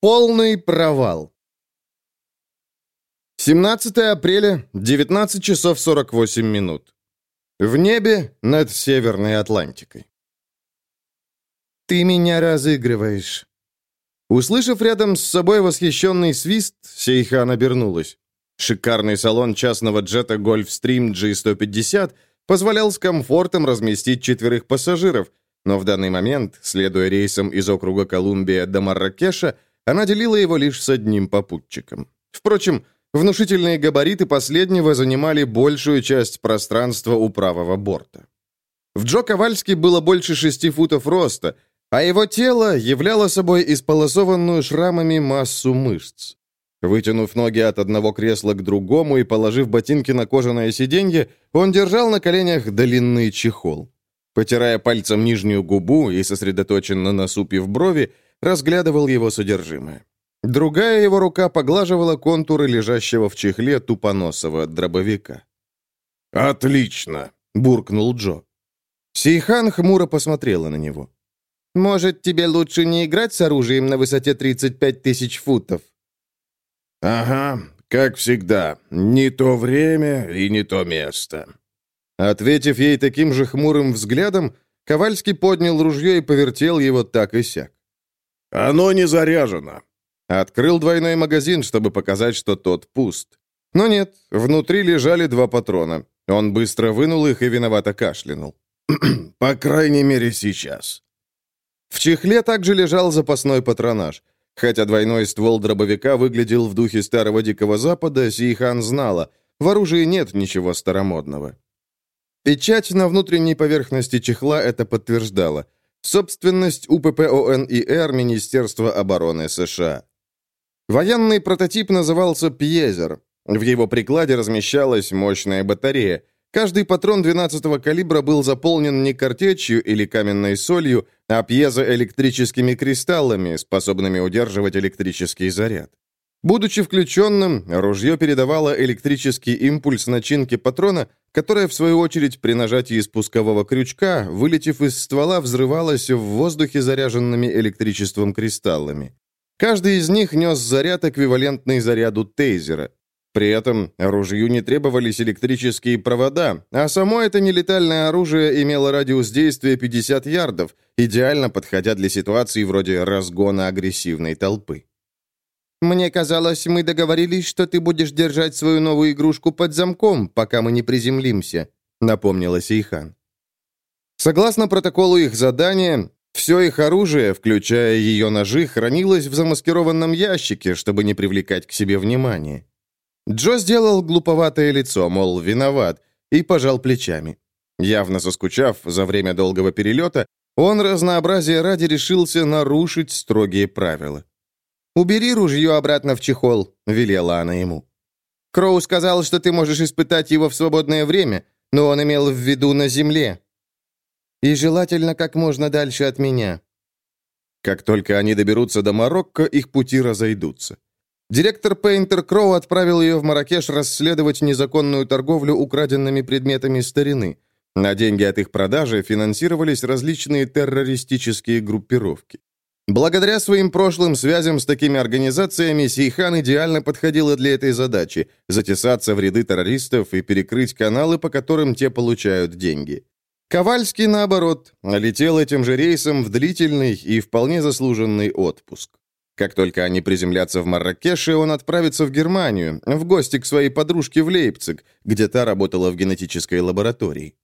Полный провал. 17 апреля, 19 часов 48 минут. В небе над Северной Атлантикой. «Ты меня разыгрываешь». Услышав рядом с собой восхищенный свист, Сейхан обернулась. Шикарный салон частного джета Gulfstream G150 позволял с комфортом разместить четверых пассажиров, но в данный момент, следуя рейсам из округа Колумбия до Марракеша, она делила его лишь с одним попутчиком. Впрочем, внушительные габариты последнего занимали большую часть пространства у правого борта. В Джо Ковальски было больше шести футов роста, а его тело являло собой исполосованную шрамами массу мышц. Вытянув ноги от одного кресла к другому и положив ботинки на кожаное сиденье, он держал на коленях длинный чехол. Потирая пальцем нижнюю губу и сосредоточенно насупив брови, разглядывал его содержимое. Другая его рука поглаживала контуры лежащего в чехле тупоносого дробовика. «Отлично!» — буркнул Джо. Сейхан хмуро посмотрела на него. «Может, тебе лучше не играть с оружием на высоте 35 тысяч футов?» «Ага, как всегда. Не то время и не то место». Ответив ей таким же хмурым взглядом, Ковальский поднял ружье и повертел его так и сяк. «Оно не заряжено». Открыл двойной магазин, чтобы показать, что тот пуст. Но нет, внутри лежали два патрона. Он быстро вынул их и виновато кашлянул. «По крайней мере, сейчас». В чехле также лежал запасной патронаж. Хотя двойной ствол дробовика выглядел в духе старого Дикого Запада, Сейхан знала, в оружии нет ничего старомодного. Печать на внутренней поверхности чехла это подтверждала. Собственность УППОНИР Министерства обороны США. Военный прототип назывался «Пьезер». В его прикладе размещалась мощная батарея. Каждый патрон 12-го калибра был заполнен не картечью или каменной солью, а пьезоэлектрическими кристаллами, способными удерживать электрический заряд. Будучи включенным, ружье передавало электрический импульс начинки патрона, которая, в свою очередь, при нажатии спускового крючка, вылетев из ствола, взрывалась в воздухе заряженными электричеством кристаллами. Каждый из них нес заряд, эквивалентный заряду тейзера. При этом ружью не требовались электрические провода, а само это нелетальное оружие имело радиус действия 50 ярдов, идеально подходя для ситуаций вроде разгона агрессивной толпы. «Мне казалось, мы договорились, что ты будешь держать свою новую игрушку под замком, пока мы не приземлимся», — напомнила Сейхан. Согласно протоколу их задания, все их оружие, включая ее ножи, хранилось в замаскированном ящике, чтобы не привлекать к себе внимания. Джо сделал глуповатое лицо, мол, виноват, и пожал плечами. Явно соскучав за время долгого перелета, он разнообразие ради решился нарушить строгие правила. «Убери ружье обратно в чехол», — велела она ему. «Кроу сказал, что ты можешь испытать его в свободное время, но он имел в виду на земле. И желательно как можно дальше от меня». Как только они доберутся до Марокко, их пути разойдутся. Директор Пейнтер Кроу отправил ее в Маракеш расследовать незаконную торговлю украденными предметами старины. На деньги от их продажи финансировались различные террористические группировки. Благодаря своим прошлым связям с такими организациями, Сейхан идеально подходила для этой задачи – затесаться в ряды террористов и перекрыть каналы, по которым те получают деньги. Ковальский, наоборот, летел этим же рейсом в длительный и вполне заслуженный отпуск. Как только они приземлятся в Марракеше, он отправится в Германию, в гости к своей подружке в Лейпциг, где та работала в генетической лаборатории.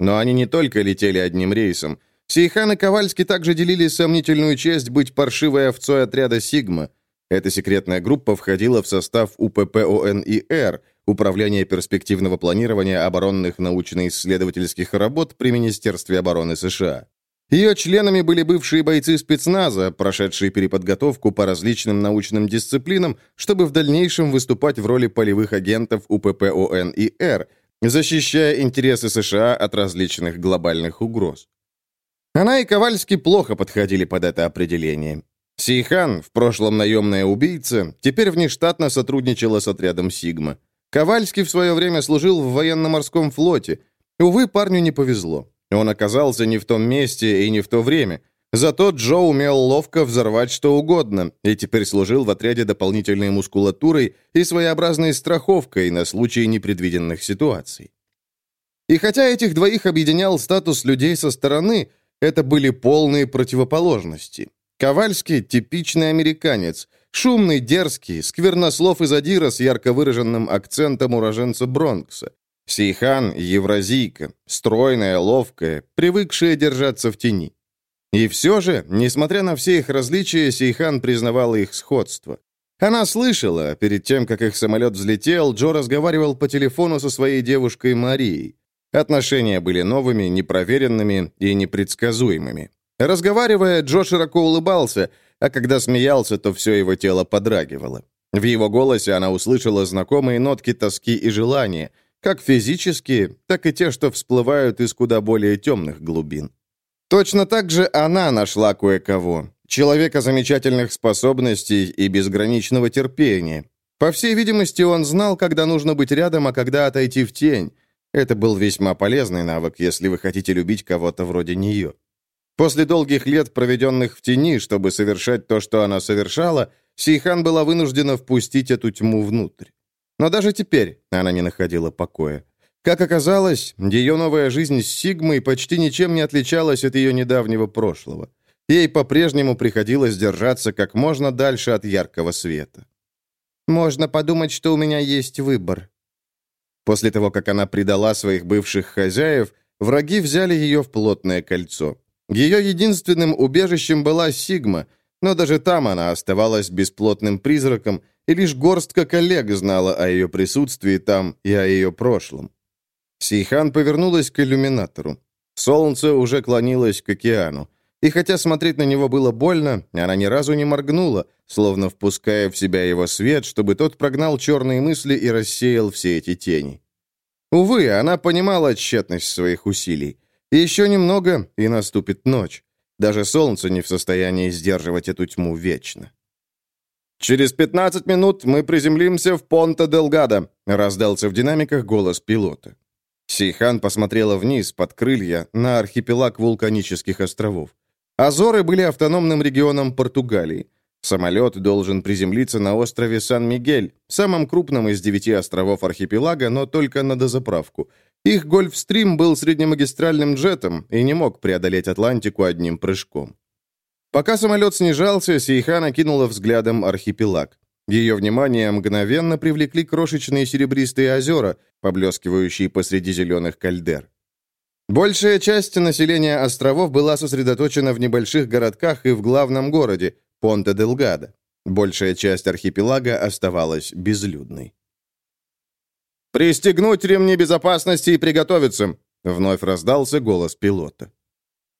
Но они не только летели одним рейсом – Сейхан и Ковальский также делили сомнительную честь быть паршивой овцой отряда «Сигма». Эта секретная группа входила в состав УППОНИР, Управление перспективного планирования оборонных научно-исследовательских работ при Министерстве обороны США. Ее членами были бывшие бойцы спецназа, прошедшие переподготовку по различным научным дисциплинам, чтобы в дальнейшем выступать в роли полевых агентов УППОНИР, защищая интересы США от различных глобальных угроз. Она и Ковальский плохо подходили под это определение. Сейхан, в прошлом наемная убийца, теперь внештатно сотрудничала с отрядом «Сигма». Ковальский в свое время служил в военно-морском флоте. Увы, парню не повезло. Он оказался не в том месте и не в то время. Зато Джо умел ловко взорвать что угодно и теперь служил в отряде дополнительной мускулатурой и своеобразной страховкой на случай непредвиденных ситуаций. И хотя этих двоих объединял статус людей со стороны, это были полные противоположности. Ковальский – типичный американец, шумный, дерзкий, сквернослов и задира с ярко выраженным акцентом уроженца Бронкса. Сейхан – евразийка, стройная, ловкая, привыкшая держаться в тени. И все же, несмотря на все их различия, Сейхан признавала их сходство. Она слышала, перед тем, как их самолет взлетел, Джо разговаривал по телефону со своей девушкой Марией. Отношения были новыми, непроверенными и непредсказуемыми. Разговаривая, Джо широко улыбался, а когда смеялся, то все его тело подрагивало. В его голосе она услышала знакомые нотки тоски и желания, как физические, так и те, что всплывают из куда более темных глубин. Точно так же она нашла кое-кого, человека замечательных способностей и безграничного терпения. По всей видимости, он знал, когда нужно быть рядом, а когда отойти в тень. Это был весьма полезный навык, если вы хотите любить кого-то вроде нее. После долгих лет, проведенных в тени, чтобы совершать то, что она совершала, Сейхан была вынуждена впустить эту тьму внутрь. Но даже теперь она не находила покоя. Как оказалось, ее новая жизнь с Сигмой почти ничем не отличалась от ее недавнего прошлого. Ей по-прежнему приходилось держаться как можно дальше от яркого света. «Можно подумать, что у меня есть выбор», После того, как она предала своих бывших хозяев, враги взяли ее в плотное кольцо. Ее единственным убежищем была Сигма, но даже там она оставалась бесплотным призраком, и лишь горстка коллег знала о ее присутствии там и о ее прошлом. Сейхан повернулась к иллюминатору. Солнце уже клонилось к океану. И хотя смотреть на него было больно, она ни разу не моргнула, словно впуская в себя его свет, чтобы тот прогнал черные мысли и рассеял все эти тени. Увы, она понимала тщетность своих усилий. Еще немного, и наступит ночь. Даже солнце не в состоянии сдерживать эту тьму вечно. «Через 15 минут мы приземлимся в Понта-Делгадо», раздался в динамиках голос пилота. Сейхан посмотрела вниз, под крылья, на архипелаг вулканических островов. Азоры были автономным регионом Португалии. Самолет должен приземлиться на острове Сан-Мигель, самом крупном из девяти островов архипелага, но только на дозаправку. Их «Гольфстрим» был среднемагистральным джетом и не мог преодолеть Атлантику одним прыжком. Пока самолет снижался, Сейхан окинула взглядом архипелаг. Ее внимание мгновенно привлекли крошечные серебристые озера, поблескивающие посреди зеленых кальдер. Большая часть населения островов была сосредоточена в небольших городках и в главном городе, Понте-Делгадо. Большая часть архипелага оставалась безлюдной. «Пристегнуть ремни безопасности и приготовиться!» — вновь раздался голос пилота.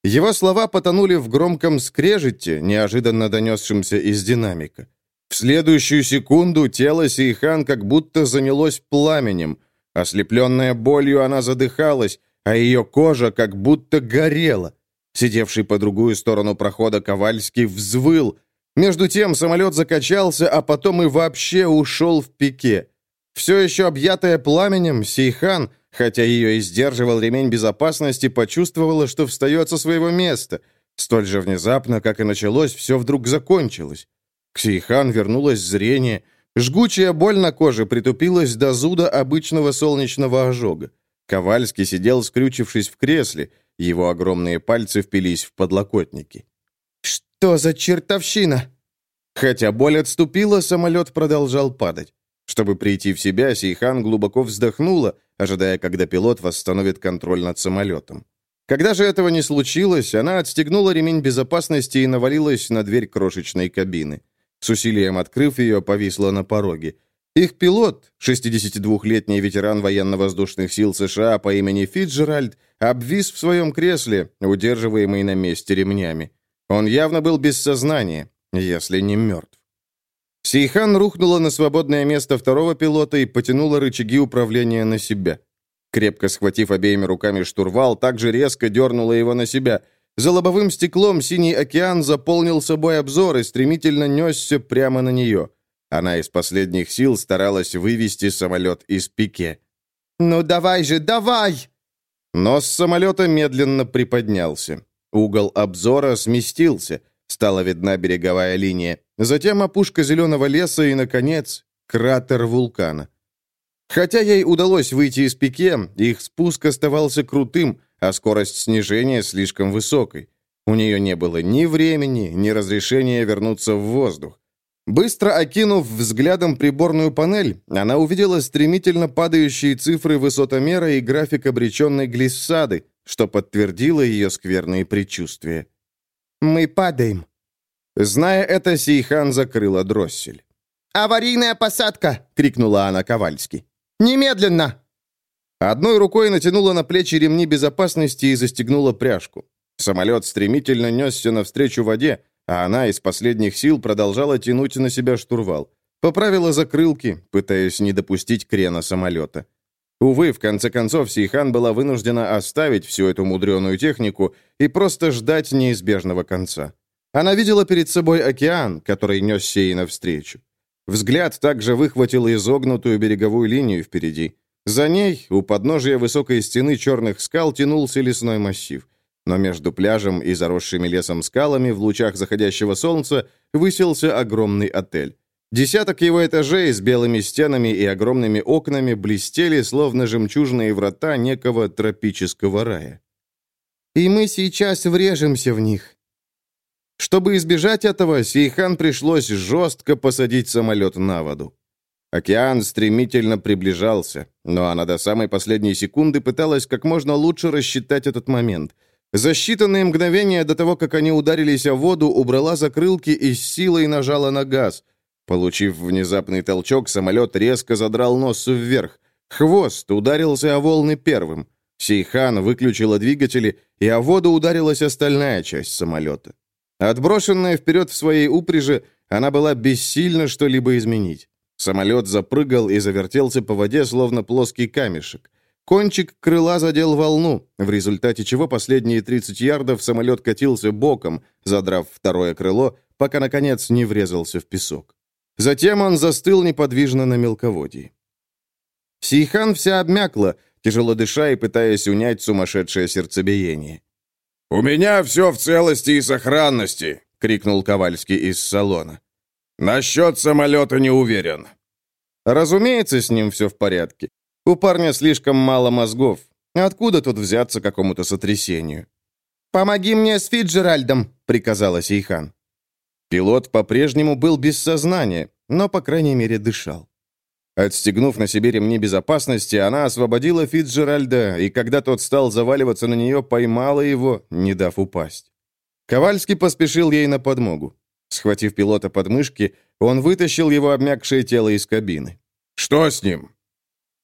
Его слова потонули в громком скрежете, неожиданно донесшемся из динамика. В следующую секунду тело Сейхан как будто занялось пламенем. Ослепленная болью, она задыхалась, а ее кожа как будто горела. Сидевший по другую сторону прохода Ковальский взвыл. Между тем самолет закачался, а потом и вообще ушел в пике. Все еще объятая пламенем, Сейхан, хотя ее и сдерживал ремень безопасности, почувствовала, что встает со своего места. Столь же внезапно, как и началось, все вдруг закончилось. К Сейхан вернулось зрение. Жгучая боль на коже притупилась до зуда обычного солнечного ожога. Ковальский сидел, скрючившись в кресле, его огромные пальцы впились в подлокотники. «Что за чертовщина?» Хотя боль отступила, самолет продолжал падать. Чтобы прийти в себя, Сейхан глубоко вздохнула, ожидая, когда пилот восстановит контроль над самолетом. Когда же этого не случилось, она отстегнула ремень безопасности и навалилась на дверь крошечной кабины. С усилием открыв ее, повисла на пороге. Их пилот, 62-летний ветеран военно-воздушных сил США по имени Фитджеральд, обвис в своем кресле, удерживаемый на месте ремнями. Он явно был без сознания, если не мертв. Сейхан рухнула на свободное место второго пилота и потянула рычаги управления на себя. Крепко схватив обеими руками штурвал, также резко дернула его на себя. За лобовым стеклом синий океан заполнил собой обзор и стремительно несся прямо на нее. Она из последних сил старалась вывести самолет из пике. «Ну давай же, давай!» Нос самолета медленно приподнялся. Угол обзора сместился, стала видна береговая линия, затем опушка зеленого леса и, наконец, кратер вулкана. Хотя ей удалось выйти из пике, их спуск оставался крутым, а скорость снижения слишком высокой. У нее не было ни времени, ни разрешения вернуться в воздух. Быстро окинув взглядом приборную панель, она увидела стремительно падающие цифры высотомера и график обреченной глиссады, что подтвердило ее скверные предчувствия. «Мы падаем». Зная это, Сейхан закрыла дроссель. «Аварийная посадка!» — крикнула она Ковальски. «Немедленно!» Одной рукой натянула на плечи ремни безопасности и застегнула пряжку. Самолет стремительно несся навстречу воде, а она из последних сил продолжала тянуть на себя штурвал. Поправила закрылки, пытаясь не допустить крена самолета. Увы, в конце концов, Сейхан была вынуждена оставить всю эту мудреную технику и просто ждать неизбежного конца. Она видела перед собой океан, который несся ей навстречу. Взгляд также выхватил изогнутую береговую линию впереди. За ней, у подножия высокой стены черных скал, тянулся лесной массив. Но между пляжем и заросшими лесом скалами в лучах заходящего солнца высился огромный отель. Десяток его этажей с белыми стенами и огромными окнами блестели, словно жемчужные врата некого тропического рая. «И мы сейчас врежемся в них». Чтобы избежать этого, Сейхан пришлось жестко посадить самолет на воду. Океан стремительно приближался, но она до самой последней секунды пыталась как можно лучше рассчитать этот момент. За считанные мгновения до того, как они ударились о воду, убрала закрылки и с силой нажала на газ – Получив внезапный толчок, самолет резко задрал нос вверх. Хвост ударился о волны первым. Сейхан выключила двигатели, и о воду ударилась остальная часть самолета. Отброшенная вперед в своей упряжи, она была бессильна что-либо изменить. Самолет запрыгал и завертелся по воде, словно плоский камешек. Кончик крыла задел волну, в результате чего последние 30 ярдов самолет катился боком, задрав второе крыло, пока, наконец, не врезался в песок. Затем он застыл неподвижно на мелководье. Сейхан вся обмякла, тяжело дыша и пытаясь унять сумасшедшее сердцебиение. «У меня все в целости и сохранности!» — крикнул Ковальский из салона. «Насчет самолета не уверен». Разумеется, с ним все в порядке. У парня слишком мало мозгов. Откуда тут взяться какому-то сотрясению? «Помоги мне с Фиджеральдом», — приказала Сейхан. Пилот по-прежнему был без сознания, но, по крайней мере, дышал. Отстегнув на себе ремни безопасности, она освободила Фитджеральда, и когда тот стал заваливаться на нее, поймала его, не дав упасть. Ковальский поспешил ей на подмогу. Схватив пилота под мышки, он вытащил его обмякшее тело из кабины. «Что с ним?»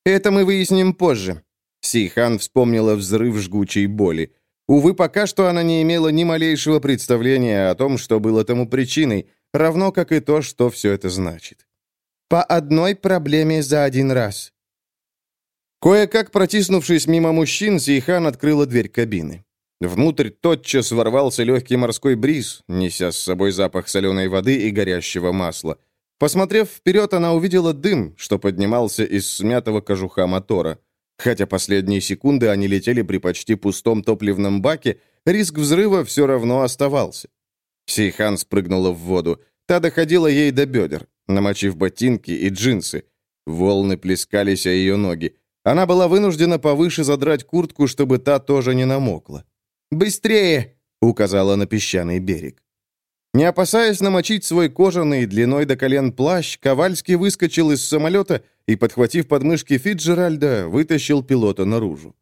«Это мы выясним позже». Сейхан вспомнила взрыв жгучей боли. Увы, пока что она не имела ни малейшего представления о том, что было тому причиной, равно как и то, что все это значит. По одной проблеме за один раз. Кое-как протиснувшись мимо мужчин, Сейхан открыла дверь кабины. Внутрь тотчас ворвался легкий морской бриз, неся с собой запах соленой воды и горящего масла. Посмотрев вперед, она увидела дым, что поднимался из смятого кожуха мотора. Хотя последние секунды они летели при почти пустом топливном баке, риск взрыва все равно оставался. Сейхан спрыгнула в воду. Та доходила ей до бедер, намочив ботинки и джинсы. Волны плескались о ее ноги. Она была вынуждена повыше задрать куртку, чтобы та тоже не намокла. «Быстрее!» — указала на песчаный берег. Не опасаясь намочить свой кожаный длиной до колен плащ, Ковальский выскочил из самолета и, подхватив подмышки Фитджеральда, вытащил пилота наружу.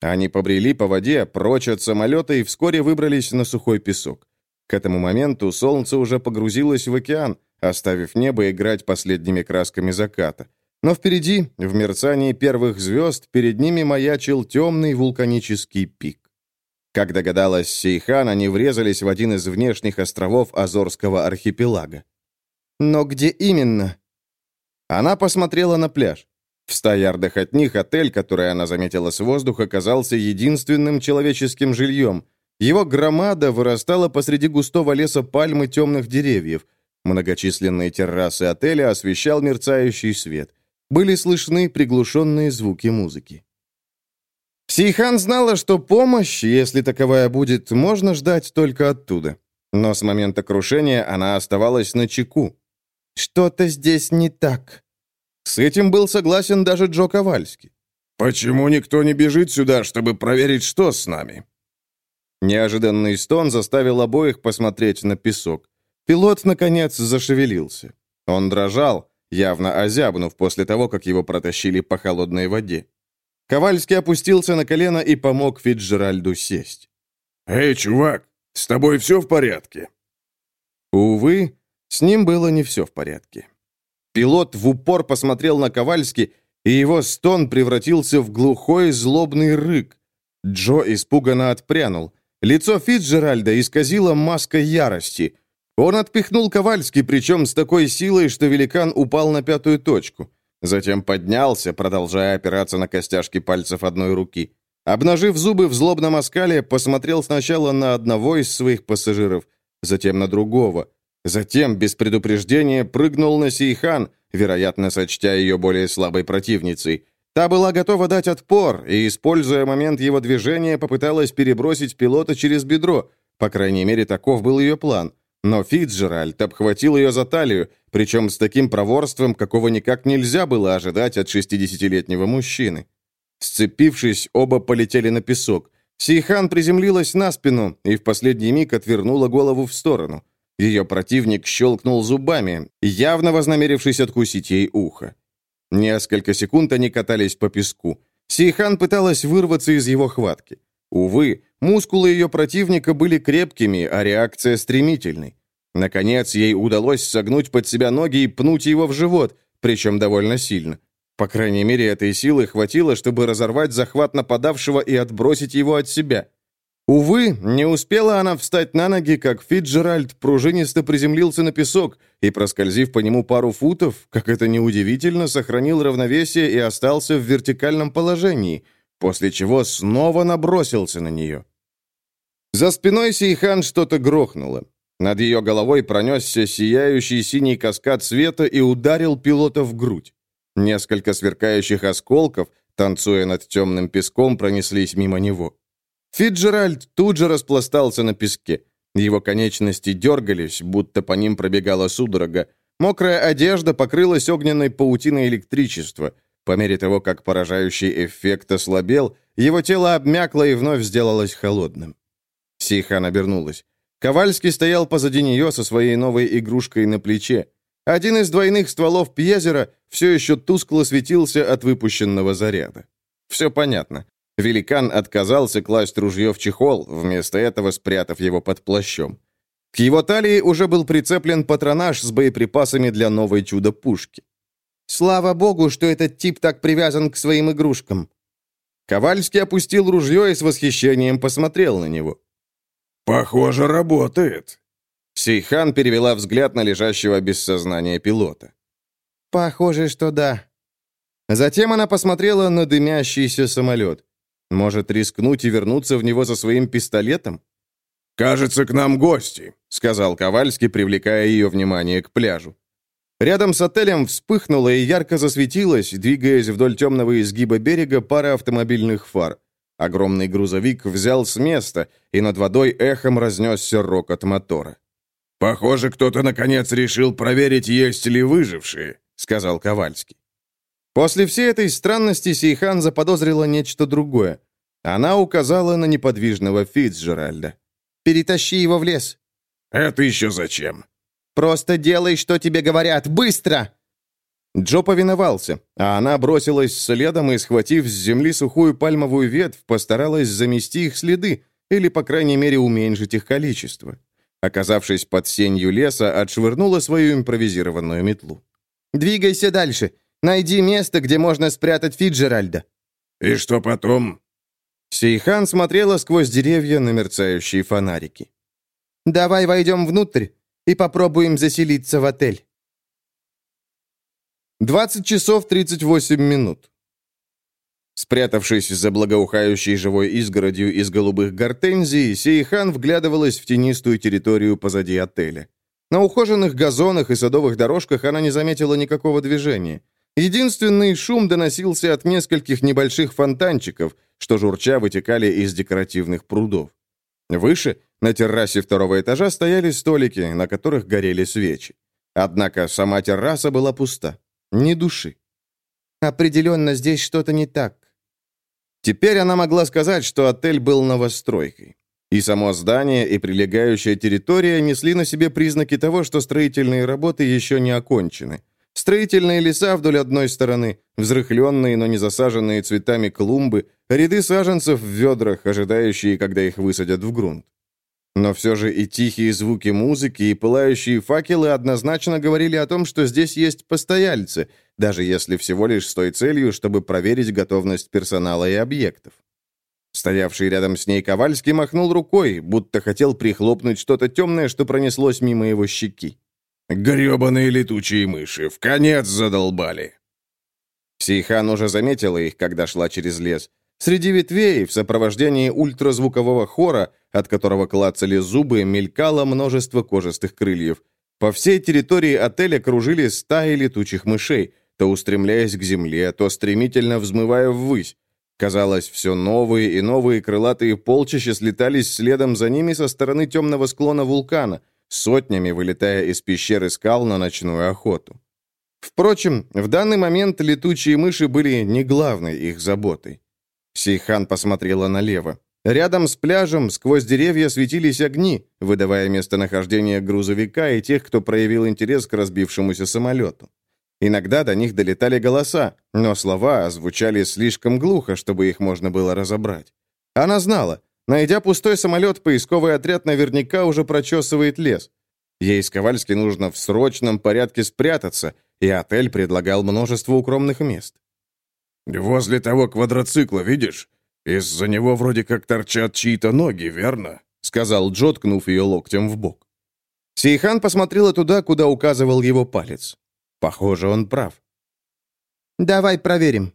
Они побрели по воде, прочь от самолета и вскоре выбрались на сухой песок. К этому моменту солнце уже погрузилось в океан, оставив небо играть последними красками заката. Но впереди, в мерцании первых звезд, перед ними маячил темный вулканический пик. Как догадалась Сейхан, они врезались в один из внешних островов Азорского архипелага. «Но где именно?» Она посмотрела на пляж. В ста ярдах от них отель, который она заметила с воздуха, казался единственным человеческим жильем. Его громада вырастала посреди густого леса пальмы темных деревьев. Многочисленные террасы отеля освещал мерцающий свет. Были слышны приглушенные звуки музыки. Сейхан знала, что помощь, если таковая будет, можно ждать только оттуда. Но с момента крушения она оставалась на чеку. «Что-то здесь не так». С этим был согласен даже Джо Ковальский. «Почему никто не бежит сюда, чтобы проверить, что с нами?» Неожиданный стон заставил обоих посмотреть на песок. Пилот, наконец, зашевелился. Он дрожал, явно озябнув после того, как его протащили по холодной воде. Ковальский опустился на колено и помог Фитджеральду сесть. «Эй, чувак, с тобой все в порядке?» Увы, с ним было не все в порядке. Пилот в упор посмотрел на Ковальски, и его стон превратился в глухой злобный рык. Джо испуганно отпрянул. Лицо Фитджеральда исказило маска ярости. Он отпихнул Ковальский, причем с такой силой, что великан упал на пятую точку. Затем поднялся, продолжая опираться на костяшки пальцев одной руки. Обнажив зубы в злобном оскале, посмотрел сначала на одного из своих пассажиров, затем на другого. Затем, без предупреждения, прыгнул на Сейхан, вероятно, сочтя ее более слабой противницей. Та была готова дать отпор и, используя момент его движения, попыталась перебросить пилота через бедро. По крайней мере, таков был ее план. Но Фитджеральд обхватил ее за талию, причем с таким проворством, какого никак нельзя было ожидать от 60-летнего мужчины. Сцепившись, оба полетели на песок. Сейхан приземлилась на спину и в последний миг отвернула голову в сторону. Ее противник щелкнул зубами, явно вознамерившись откусить ей ухо. Несколько секунд они катались по песку. Сейхан пыталась вырваться из его хватки. Увы, мускулы ее противника были крепкими, а реакция стремительной. Наконец, ей удалось согнуть под себя ноги и пнуть его в живот, причем довольно сильно. По крайней мере, этой силы хватило, чтобы разорвать захват нападавшего и отбросить его от себя. Увы, не успела она встать на ноги, как Фитджеральд пружинисто приземлился на песок и, проскользив по нему пару футов, как это неудивительно, сохранил равновесие и остался в вертикальном положении, после чего снова набросился на нее. За спиной Сейхан что-то грохнуло. Над ее головой пронесся сияющий синий каскад света и ударил пилота в грудь. Несколько сверкающих осколков, танцуя над темным песком, пронеслись мимо него. Фиджеральд тут же распластался на песке. Его конечности дергались, будто по ним пробегала судорога. Мокрая одежда покрылась огненной паутиной электричества. По мере того, как поражающий эффект ослабел, его тело обмякло и вновь сделалось холодным. Сихан обернулась. Ковальский стоял позади нее со своей новой игрушкой на плече. Один из двойных стволов Пьезера все еще тускло светился от выпущенного заряда. Все понятно. Великан отказался класть ружье в чехол, вместо этого спрятав его под плащом. К его талии уже был прицеплен патронаж с боеприпасами для новой чудо-пушки. «Слава богу, что этот тип так привязан к своим игрушкам!» Ковальский опустил ружье и с восхищением посмотрел на него. «Похоже, работает». Сейхан перевела взгляд на лежащего без сознания пилота. «Похоже, что да». Затем она посмотрела на дымящийся самолет. Может, рискнуть и вернуться в него за своим пистолетом? «Кажется, к нам гости», — сказал Ковальский, привлекая ее внимание к пляжу. Рядом с отелем вспыхнула и ярко засветилась, двигаясь вдоль темного изгиба берега пара автомобильных фар. Огромный грузовик взял с места, и над водой эхом разнесся рокот мотора. «Похоже, кто-то, наконец, решил проверить, есть ли выжившие», — сказал Ковальский. После всей этой странности Сейхан заподозрила нечто другое. Она указала на неподвижного Фицджеральда. «Перетащи его в лес». «Это еще зачем?» «Просто делай, что тебе говорят! Быстро!» Джо повиновался, а она бросилась следом и, схватив с земли сухую пальмовую ветвь, постаралась замести их следы или, по крайней мере, уменьшить их количество. Оказавшись под сенью леса, отшвырнула свою импровизированную метлу. «Двигайся дальше. Найди место, где можно спрятать Фиджеральда». «И что потом?» Сейхан смотрела сквозь деревья на мерцающие фонарики. «Давай войдем внутрь и попробуем заселиться в отель». 20 часов 38 минут. Спрятавшись за благоухающей живой изгородью из голубых гортензий, Сейхан вглядывалась в тенистую территорию позади отеля. На ухоженных газонах и садовых дорожках она не заметила никакого движения. Единственный шум доносился от нескольких небольших фонтанчиков, что журча вытекали из декоративных прудов. Выше, на террасе второго этажа, стояли столики, на которых горели свечи. Однако сама терраса была пуста. Ни души. Определенно здесь что-то не так. Теперь она могла сказать, что отель был новостройкой. И само здание, и прилегающая территория несли на себе признаки того, что строительные работы еще не окончены. Строительные леса вдоль одной стороны, взрыхленные, но не засаженные цветами клумбы, ряды саженцев в ведрах, ожидающие, когда их высадят в грунт. Но все же и тихие звуки музыки, и пылающие факелы однозначно говорили о том, что здесь есть постояльцы, даже если всего лишь с той целью, чтобы проверить готовность персонала и объектов. Стоявший рядом с ней Ковальский махнул рукой, будто хотел прихлопнуть что-то темное, что пронеслось мимо его щеки. «Гребаные летучие мыши! В конец задолбали!» Сейхан уже заметила их, когда шла через лес. Среди ветвей, в сопровождении ультразвукового хора, от которого клацали зубы, мелькало множество кожистых крыльев. По всей территории отеля кружили стаи летучих мышей, то устремляясь к земле, то стремительно взмывая ввысь. Казалось, все новые и новые крылатые полчища слетались следом за ними со стороны темного склона вулкана, сотнями вылетая из пещеры скал на ночную охоту. Впрочем, в данный момент летучие мыши были не главной их заботой. Сейхан посмотрела налево. Рядом с пляжем сквозь деревья светились огни, выдавая местонахождение грузовика и тех, кто проявил интерес к разбившемуся самолету. Иногда до них долетали голоса, но слова звучали слишком глухо, чтобы их можно было разобрать. Она знала, найдя пустой самолет, поисковый отряд наверняка уже прочесывает лес. Ей с Ковальски нужно в срочном порядке спрятаться, и отель предлагал множество укромных мест. «Возле того квадроцикла, видишь? Из-за него вроде как торчат чьи-то ноги, верно?» — сказал Джо, ткнув ее локтем в бок. Сейхан посмотрела туда, куда указывал его палец. Похоже, он прав. «Давай проверим».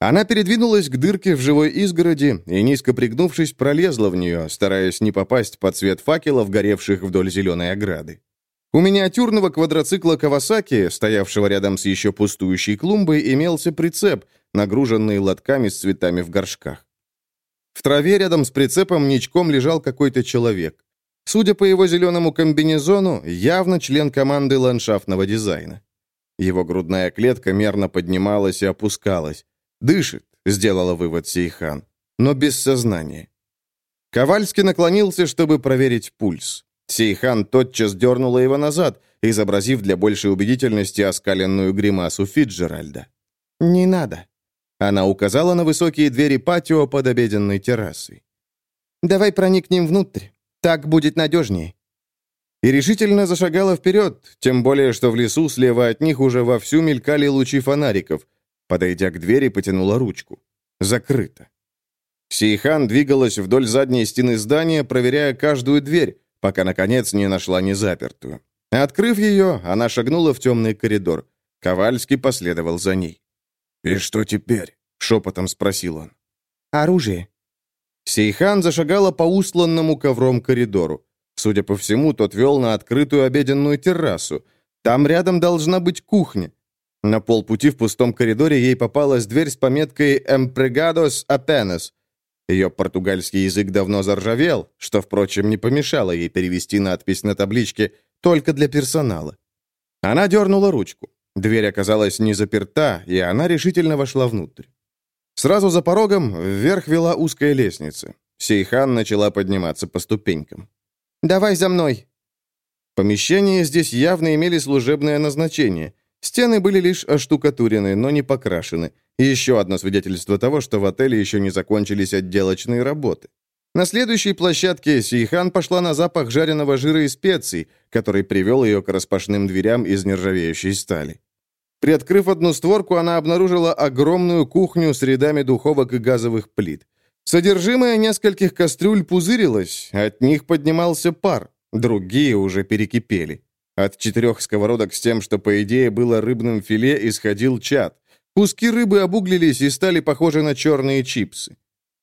Она передвинулась к дырке в живой изгороди и, низко пригнувшись, пролезла в нее, стараясь не попасть под свет факелов, горевших вдоль зеленой ограды. У миниатюрного квадроцикла Кавасаки, стоявшего рядом с еще пустующей клумбой, имелся прицеп, нагруженный лотками с цветами в горшках. В траве рядом с прицепом ничком лежал какой-то человек. Судя по его зеленому комбинезону, явно член команды ландшафтного дизайна. Его грудная клетка мерно поднималась и опускалась. «Дышит», — сделала вывод Сейхан, — «но без сознания». Ковальский наклонился, чтобы проверить пульс. Сейхан тотчас дернула его назад, изобразив для большей убедительности оскаленную гримасу Фиджеральда. «Не надо». Она указала на высокие двери патио под обеденной террасой. «Давай проникнем внутрь. Так будет надежнее». И решительно зашагала вперед, тем более, что в лесу слева от них уже вовсю мелькали лучи фонариков. Подойдя к двери, потянула ручку. Закрыто. Сейхан двигалась вдоль задней стены здания, проверяя каждую дверь, пока, наконец, не нашла незапертую. Открыв ее, она шагнула в темный коридор. Ковальский последовал за ней. «И что теперь?» — шепотом спросил он. «Оружие», Сейхан зашагала по устланному ковром коридору. Судя по всему, тот вел на открытую обеденную террасу. Там рядом должна быть кухня. На полпути в пустом коридоре ей попалась дверь с пометкой «Empregados apenas». Ее португальский язык давно заржавел, что, впрочем, не помешало ей перевести надпись на табличке «Только для персонала». Она дернула ручку. Дверь оказалась не заперта, и она решительно вошла внутрь. Сразу за порогом вверх вела узкая лестница. Сейхан начала подниматься по ступенькам. «Давай за мной!» Помещения здесь явно имели служебное назначение. Стены были лишь оштукатурены, но не покрашены. еще одно свидетельство того, что в отеле еще не закончились отделочные работы. На следующей площадке Сейхан пошла на запах жареного жира и специй, который привел ее к распашным дверям из нержавеющей стали. Приоткрыв одну створку, она обнаружила огромную кухню с рядами духовок и газовых плит. Содержимое нескольких кастрюль пузырилось, от них поднимался пар, другие уже перекипели. От четырех сковородок с тем, что, по идее, было рыбным филе, исходил чад. Куски рыбы обуглились и стали похожи на черные чипсы.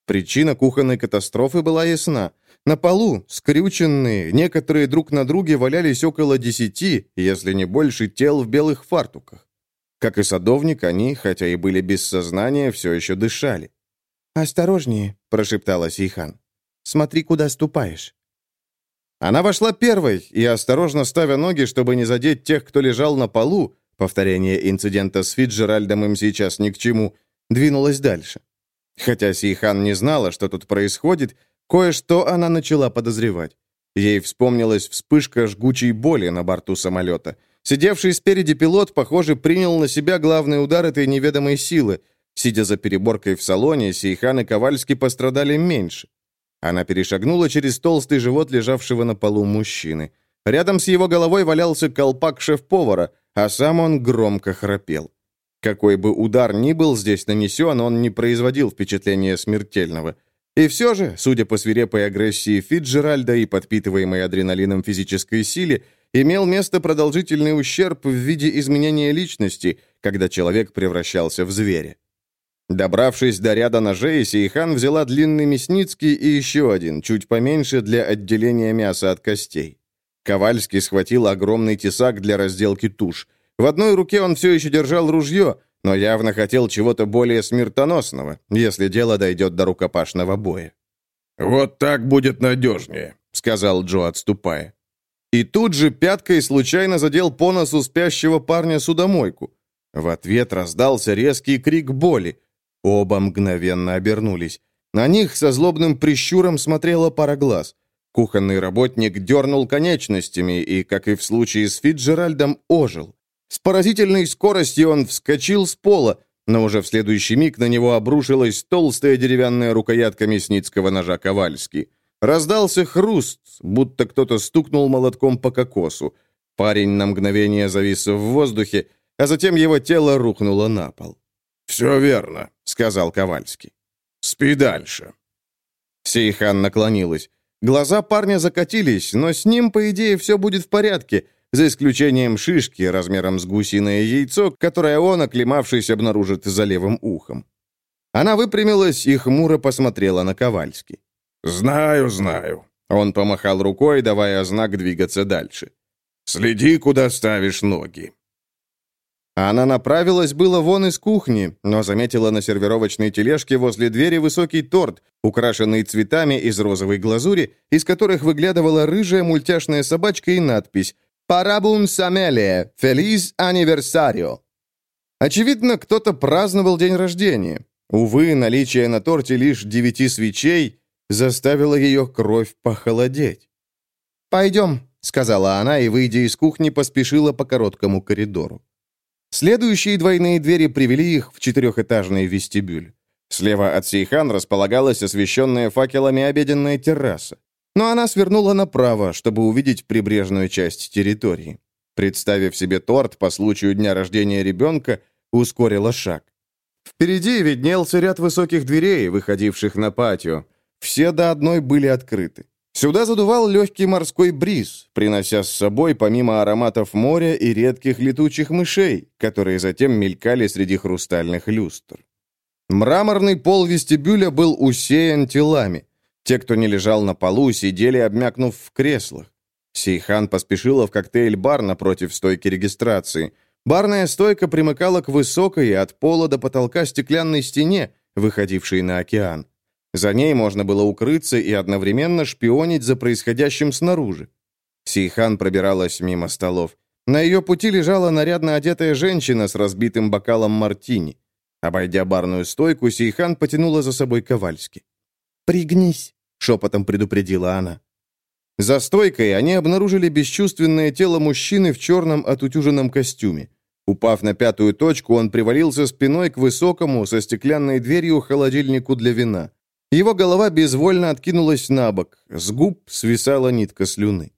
Причина кухонной катастрофы была ясна. На полу, скрюченные, некоторые друг на друге валялись около десяти, если не больше, тел в белых фартуках. Как и садовник, они, хотя и были без сознания, все еще дышали. «Осторожнее», — прошептала Сейхан. «Смотри, куда ступаешь». Она вошла первой и, осторожно ставя ноги, чтобы не задеть тех, кто лежал на полу, повторение инцидента с Фиджеральдом им сейчас ни к чему, двинулась дальше. Хотя Сейхан не знала, что тут происходит, кое-что она начала подозревать. Ей вспомнилась вспышка жгучей боли на борту самолета. Сидевший спереди пилот, похоже, принял на себя главный удар этой неведомой силы. Сидя за переборкой в салоне, Сейхан и Ковальский пострадали меньше. Она перешагнула через толстый живот лежавшего на полу мужчины. Рядом с его головой валялся колпак шеф-повара, а сам он громко храпел. Какой бы удар ни был здесь нанесен, он не производил впечатления смертельного. И все же, судя по свирепой агрессии Фиджеральда и подпитываемой адреналином физической силе, имел место продолжительный ущерб в виде изменения личности, когда человек превращался в зверя. Добравшись до ряда ножей, Сейхан взяла длинный мясницкий и еще один, чуть поменьше, для отделения мяса от костей. Ковальский схватил огромный тесак для разделки туш. В одной руке он все еще держал ружье, но явно хотел чего-то более смертоносного, если дело дойдет до рукопашного боя. «Вот так будет надежнее», — сказал Джо, отступая. И тут же пяткой случайно задел по носу спящего парня судомойку. В ответ раздался резкий крик боли. Оба мгновенно обернулись. На них со злобным прищуром смотрела пара глаз. Кухонный работник дернул конечностями и, как и в случае с Фитджеральдом, ожил. С поразительной скоростью он вскочил с пола, но уже в следующий миг на него обрушилась толстая деревянная рукоятка мясницкого ножа Ковальски. Раздался хруст, будто кто-то стукнул молотком по кокосу. Парень на мгновение завис в воздухе, а затем его тело рухнуло на пол. «Все верно», — сказал Ковальский. «Спи дальше». Сейхан наклонилась. Глаза парня закатились, но с ним, по идее, все будет в порядке, за исключением шишки размером с гусиное яйцо, которое он, оклемавшись, обнаружит за левым ухом. Она выпрямилась и хмуро посмотрела на Ковальский. «Знаю, знаю». Он помахал рукой, давая знак двигаться дальше. «Следи, куда ставишь ноги». Она направилась было вон из кухни, но заметила на сервировочной тележке возле двери высокий торт, украшенный цветами из розовой глазури, из которых выглядывала рыжая мультяшная собачка и надпись «Парабун Самелия! Фелиз Аниверсарио!». Очевидно, кто-то праздновал день рождения. Увы, наличие на торте лишь девяти свечей заставило ее кровь похолодеть. «Пойдем», — сказала она и, выйдя из кухни, поспешила по короткому коридору. Следующие двойные двери привели их в четырехэтажный вестибюль. Слева от Сейхан располагалась освещенная факелами обеденная терраса. Но она свернула направо, чтобы увидеть прибрежную часть территории. Представив себе торт по случаю дня рождения ребенка, ускорила шаг. Впереди виднелся ряд высоких дверей, выходивших на патио. Все до одной были открыты. Сюда задувал легкий морской бриз, принося с собой помимо ароматов моря и редких летучих мышей, которые затем мелькали среди хрустальных люстр. Мраморный пол вестибюля был усеян телами. Те, кто не лежал на полу, сидели, обмякнув в креслах. Сейхан поспешила в коктейль-бар напротив стойки регистрации. Барная стойка примыкала к высокой от пола до потолка стеклянной стене, выходившей на океан. За ней можно было укрыться и одновременно шпионить за происходящим снаружи. Сейхан пробиралась мимо столов. На ее пути лежала нарядно одетая женщина с разбитым бокалом мартини. Обойдя барную стойку, Сейхан потянула за собой Ковальски. «Пригнись», — шепотом предупредила она. За стойкой они обнаружили бесчувственное тело мужчины в черном отутюженном костюме. Упав на пятую точку, он привалился спиной к высокому, со стеклянной дверью, холодильнику для вина. Его голова безвольно откинулась на бок, с губ свисала нитка слюны.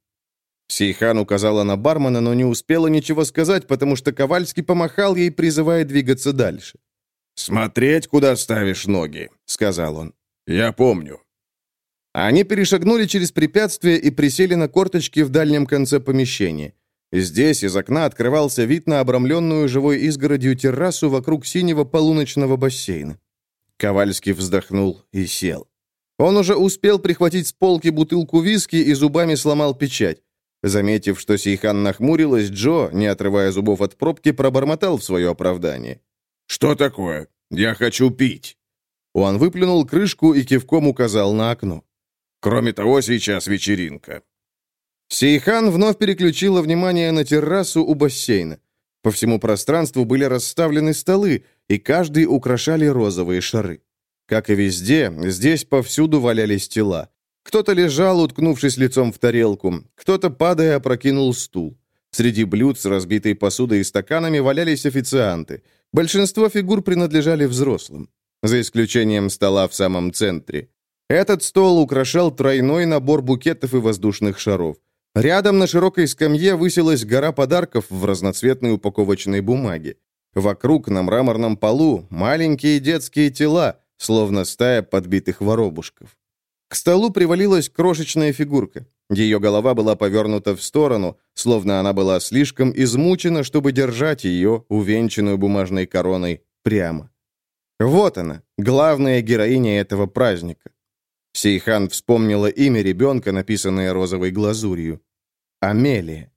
Сейхан указала на бармена, но не успела ничего сказать, потому что Ковальский помахал ей, призывая двигаться дальше. «Смотреть, куда ставишь ноги», — сказал он. «Я помню». Они перешагнули через препятствие и присели на корточки в дальнем конце помещения. Здесь из окна открывался вид на обрамленную живой изгородью террасу вокруг синего полуночного бассейна. Ковальский вздохнул и сел. Он уже успел прихватить с полки бутылку виски и зубами сломал печать. Заметив, что Сейхан нахмурилась, Джо, не отрывая зубов от пробки, пробормотал в свое оправдание. «Что такое? Я хочу пить!» Он выплюнул крышку и кивком указал на окно. «Кроме того, сейчас вечеринка». Сейхан вновь переключила внимание на террасу у бассейна. По всему пространству были расставлены столы, и каждый украшали розовые шары. Как и везде, здесь повсюду валялись тела. Кто-то лежал, уткнувшись лицом в тарелку, кто-то, падая, опрокинул стул. Среди блюд с разбитой посудой и стаканами валялись официанты. Большинство фигур принадлежали взрослым, за исключением стола в самом центре. Этот стол украшал тройной набор букетов и воздушных шаров. Рядом на широкой скамье высилась гора подарков в разноцветной упаковочной бумаге. Вокруг на мраморном полу маленькие детские тела, словно стая подбитых воробушков. К столу привалилась крошечная фигурка. Ее голова была повернута в сторону, словно она была слишком измучена, чтобы держать ее, увенчанную бумажной короной, прямо. Вот она, главная героиня этого праздника. Сейхан вспомнила имя ребенка, написанное розовой глазурью. Амелия.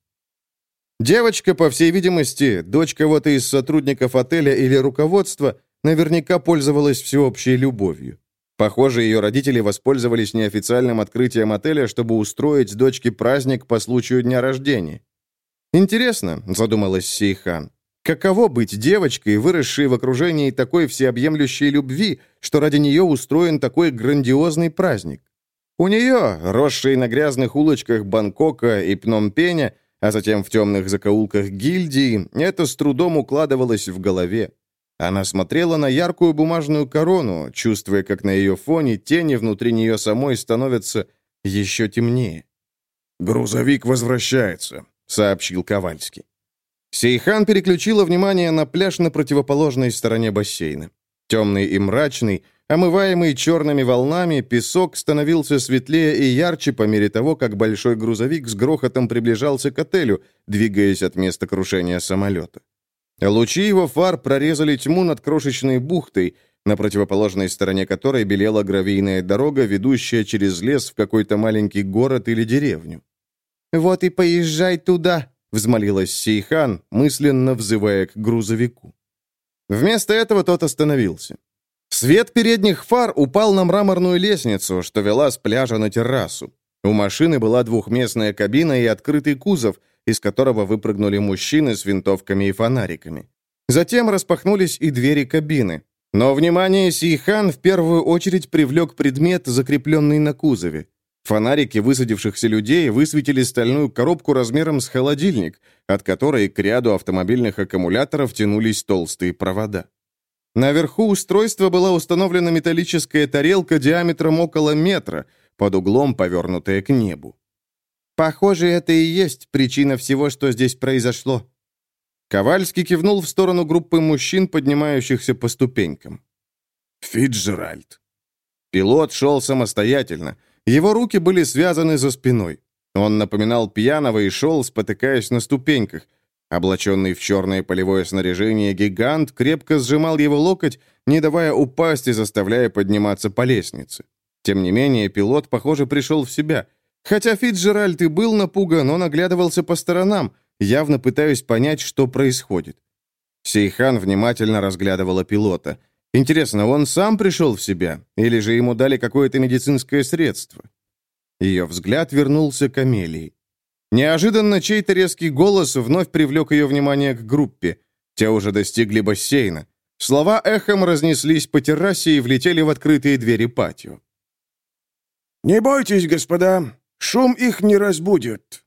Девочка, по всей видимости, дочь кого-то из сотрудников отеля или руководства, наверняка пользовалась всеобщей любовью. Похоже, ее родители воспользовались неофициальным открытием отеля, чтобы устроить дочке праздник по случаю дня рождения. «Интересно», — задумалась Сейхан, «каково быть девочкой, выросшей в окружении такой всеобъемлющей любви, что ради нее устроен такой грандиозный праздник? У нее, росшей на грязных улочках Бангкока и Пномпеня, а затем в темных закоулках гильдии, это с трудом укладывалось в голове. Она смотрела на яркую бумажную корону, чувствуя, как на ее фоне тени внутри нее самой становятся еще темнее. «Грузовик возвращается», — сообщил Ковальский. Сейхан переключила внимание на пляж на противоположной стороне бассейна. Темный и мрачный, омываемый черными волнами, песок становился светлее и ярче по мере того, как большой грузовик с грохотом приближался к отелю, двигаясь от места крушения самолета. Лучи его фар прорезали тьму над крошечной бухтой, на противоположной стороне которой белела гравийная дорога, ведущая через лес в какой-то маленький город или деревню. «Вот и поезжай туда», — взмолилась Сейхан, мысленно взывая к грузовику. Вместо этого тот остановился. Свет передних фар упал на мраморную лестницу, что вела с пляжа на террасу. У машины была двухместная кабина и открытый кузов, из которого выпрыгнули мужчины с винтовками и фонариками. Затем распахнулись и двери кабины. Но внимание Сейхан в первую очередь привлек предмет, закрепленный на кузове. Фонарики высадившихся людей высветили стальную коробку размером с холодильник, от которой к ряду автомобильных аккумуляторов тянулись толстые провода. Наверху устройства была установлена металлическая тарелка диаметром около метра, под углом повернутая к небу. Похоже, это и есть причина всего, что здесь произошло. Ковальский кивнул в сторону группы мужчин, поднимающихся по ступенькам. «Фитджеральд». Пилот шел самостоятельно. Его руки были связаны за спиной. Он напоминал пьяного и шел, спотыкаясь на ступеньках. Облаченный в черное полевое снаряжение гигант крепко сжимал его локоть, не давая упасть и заставляя подниматься по лестнице. Тем не менее, пилот, похоже, пришел в себя — Хотя Фитджеральд и был напуган, он оглядывался по сторонам, явно пытаясь понять, что происходит. Сейхан внимательно разглядывала пилота. Интересно, он сам пришел в себя, или же ему дали какое-то медицинское средство? Ее взгляд вернулся к Амелии. Неожиданно чей-то резкий голос вновь привлек ее внимание к группе. Те уже достигли бассейна. Слова эхом разнеслись по террасе и влетели в открытые двери патио. «Не бойтесь, господа, Шум их не разбудит».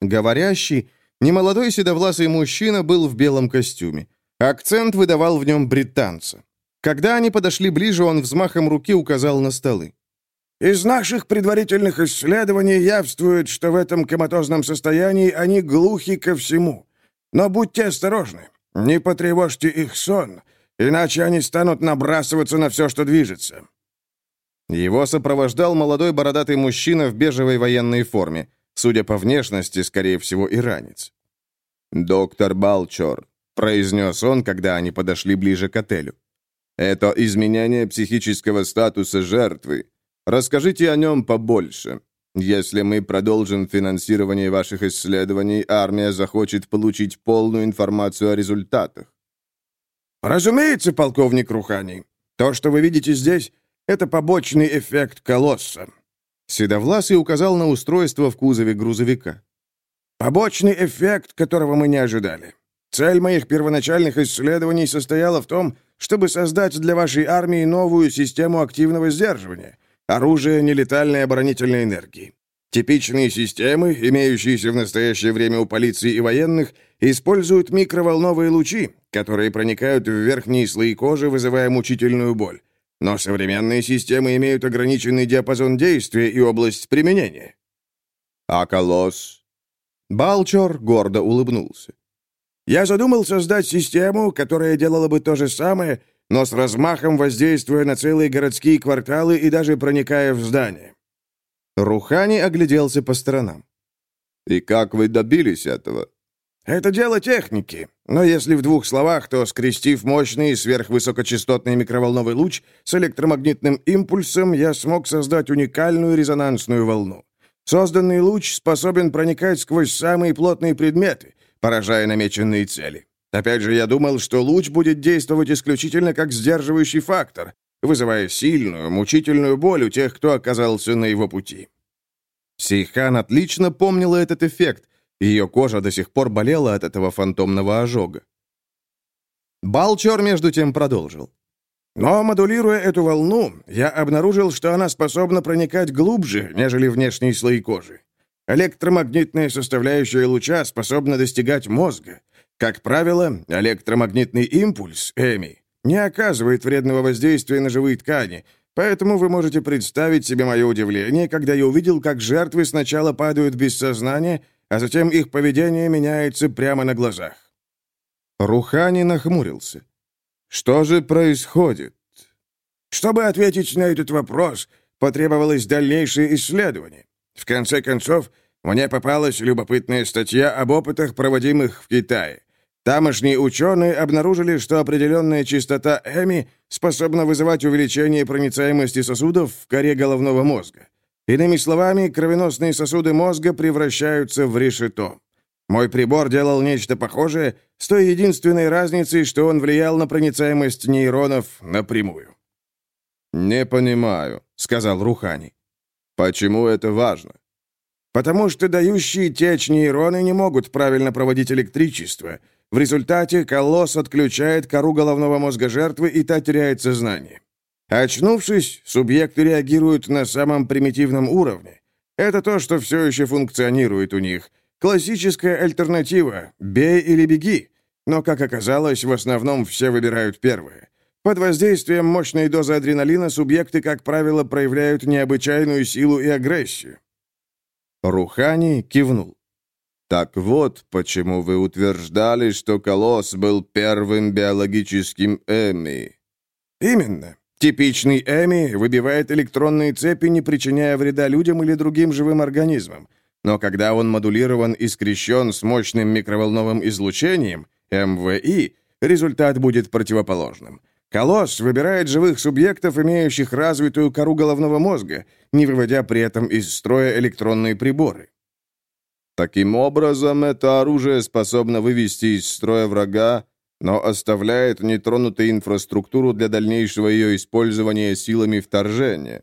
Говорящий, немолодой седовласый мужчина был в белом костюме. Акцент выдавал в нем британца. Когда они подошли ближе, он взмахом руки указал на столы. «Из наших предварительных исследований явствует, что в этом коматозном состоянии они глухи ко всему. Но будьте осторожны, не потревожьте их сон, иначе они станут набрасываться на все, что движется. Его сопровождал молодой бородатый мужчина в бежевой военной форме, судя по внешности, скорее всего, иранец. «Доктор Балчор», — произнес он, когда они подошли ближе к отелю. «Это изменение психического статуса жертвы. Расскажите о нем побольше. Если мы продолжим финансирование ваших исследований, армия захочет получить полную информацию о результатах. Разумеется, полковник Рухани. То, что вы видите здесь, это побочный эффект колосса. Седовласый указал на устройство в кузове грузовика. Побочный эффект, которого мы не ожидали. Цель моих первоначальных исследований состояла в том, чтобы создать для вашей армии новую систему активного сдерживания, оружие нелетальной оборонительной энергии. Типичные системы, имеющиеся в настоящее время у полиции и военных, используют микроволновые лучи, которые проникают в верхние слои кожи, вызывая мучительную боль. Но современные системы имеют ограниченный диапазон действия и область применения. А колосс? Балчор гордо улыбнулся. Я задумал создать систему, которая делала бы то же самое, но с размахом воздействуя на целые городские кварталы и даже проникая в здания. Рухани огляделся по сторонам. «И как вы добились этого?» «Это дело техники. Но если в двух словах, то, скрестив мощный сверхвысокочастотный микроволновый луч с электромагнитным импульсом, я смог создать уникальную резонансную волну. Созданный луч способен проникать сквозь самые плотные предметы, поражая намеченные цели. Опять же, я думал, что луч будет действовать исключительно как сдерживающий фактор, вызывая сильную, мучительную боль у тех, кто оказался на его пути. Сейхан отлично помнила этот эффект. Ее кожа до сих пор болела от этого фантомного ожога. Балчор, между тем, продолжил. Но, модулируя эту волну, я обнаружил, что она способна проникать глубже, нежели внешние слои кожи. Электромагнитная составляющая луча способна достигать мозга. Как правило, электромагнитный импульс, ЭМИ, не оказывает вредного воздействия на живые ткани, поэтому вы можете представить себе мое удивление, когда я увидел, как жертвы сначала падают без сознания, а затем их поведение меняется прямо на глазах. Рухани нахмурился. «Что же происходит?» Чтобы ответить на этот вопрос, потребовалось дальнейшее исследование. В конце концов, мне попалась любопытная статья об опытах, проводимых в Китае. Тамошние ученые обнаружили, что определенная частота Эми способна вызывать увеличение проницаемости сосудов в коре головного мозга. Иными словами, кровеносные сосуды мозга превращаются в решето. Мой прибор делал нечто похожее, с той единственной разницей, что он влиял на проницаемость нейронов напрямую. «Не понимаю», — сказал Рухани. «Почему это важно?» «Потому что дающие течь нейроны не могут правильно проводить электричество», в результате колосс отключает кору головного мозга жертвы, и та теряет сознание. Очнувшись, субъекты реагируют на самом примитивном уровне. Это то, что все еще функционирует у них. Классическая альтернатива «бей или беги». Но, как оказалось, в основном все выбирают первое. Под воздействием мощной дозы адреналина субъекты, как правило, проявляют необычайную силу и агрессию. Рухани кивнул. Так вот, почему вы утверждали, что Колосс был первым биологическим Эми. Именно. Типичный Эми выбивает электронные цепи, не причиняя вреда людям или другим живым организмам. Но когда он модулирован и скрещен с мощным микроволновым излучением, МВИ, результат будет противоположным. Колосс выбирает живых субъектов, имеющих развитую кору головного мозга, не выводя при этом из строя электронные приборы. Таким образом, это оружие способно вывести из строя врага, но оставляет нетронутой инфраструктуру для дальнейшего ее использования силами вторжения.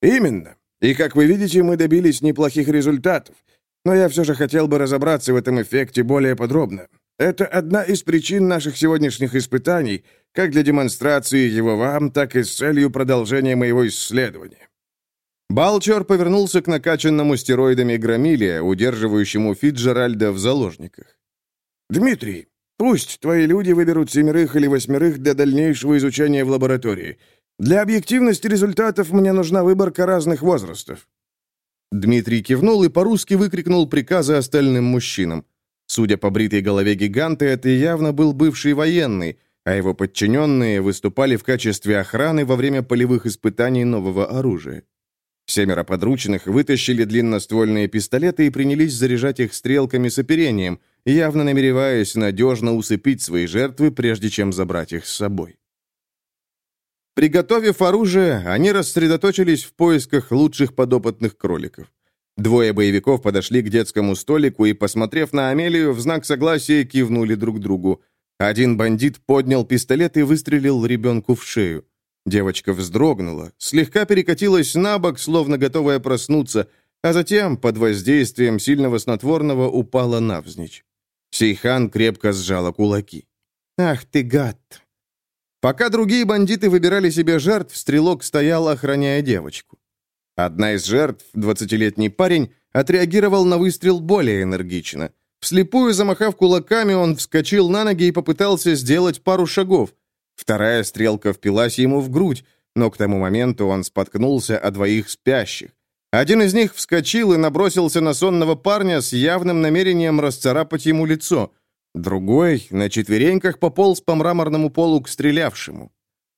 Именно. И, как вы видите, мы добились неплохих результатов. Но я все же хотел бы разобраться в этом эффекте более подробно. Это одна из причин наших сегодняшних испытаний, как для демонстрации его вам, так и с целью продолжения моего исследования. Балчор повернулся к накачанному стероидами громиле, удерживающему Фиджеральда в заложниках. «Дмитрий, пусть твои люди выберут семерых или восьмерых для дальнейшего изучения в лаборатории. Для объективности результатов мне нужна выборка разных возрастов». Дмитрий кивнул и по-русски выкрикнул приказы остальным мужчинам. Судя по бритой голове гиганта, это явно был бывший военный, а его подчиненные выступали в качестве охраны во время полевых испытаний нового оружия. Семеро подручных вытащили длинноствольные пистолеты и принялись заряжать их стрелками с оперением, явно намереваясь надежно усыпить свои жертвы, прежде чем забрать их с собой. Приготовив оружие, они рассредоточились в поисках лучших подопытных кроликов. Двое боевиков подошли к детскому столику и, посмотрев на Амелию, в знак согласия кивнули друг другу. Один бандит поднял пистолет и выстрелил ребенку в шею. Девочка вздрогнула, слегка перекатилась на бок, словно готовая проснуться, а затем, под воздействием сильного снотворного, упала навзничь. Сейхан крепко сжала кулаки. «Ах ты гад!» Пока другие бандиты выбирали себе жертв, стрелок стоял, охраняя девочку. Одна из жертв, двадцатилетний парень, отреагировал на выстрел более энергично. Вслепую замахав кулаками, он вскочил на ноги и попытался сделать пару шагов. Вторая стрелка впилась ему в грудь, но к тому моменту он споткнулся о двоих спящих. Один из них вскочил и набросился на сонного парня с явным намерением расцарапать ему лицо. Другой на четвереньках пополз по мраморному полу к стрелявшему.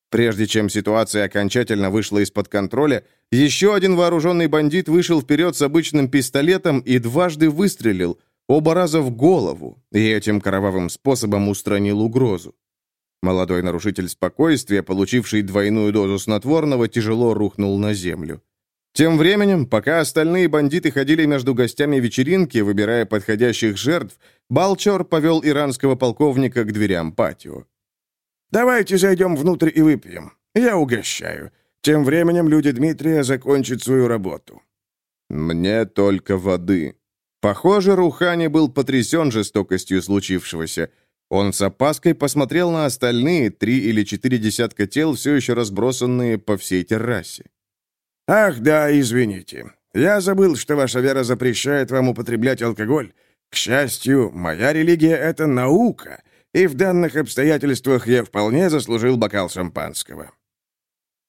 Прежде чем ситуация окончательно вышла из-под контроля, еще один вооруженный бандит вышел вперед с обычным пистолетом и дважды выстрелил, оба раза в голову, и этим кровавым способом устранил угрозу. Молодой нарушитель спокойствия, получивший двойную дозу снотворного, тяжело рухнул на землю. Тем временем, пока остальные бандиты ходили между гостями вечеринки, выбирая подходящих жертв, Балчор повел иранского полковника к дверям патио. Давайте зайдем внутрь и выпьем. Я угощаю. Тем временем люди Дмитрия закончат свою работу». «Мне только воды». Похоже, Рухани был потрясен жестокостью случившегося. Он с опаской посмотрел на остальные три или четыре десятка тел, все еще разбросанные по всей террасе. «Ах, да, извините. Я забыл, что ваша вера запрещает вам употреблять алкоголь. К счастью, моя религия — это наука, и в данных обстоятельствах я вполне заслужил бокал шампанского».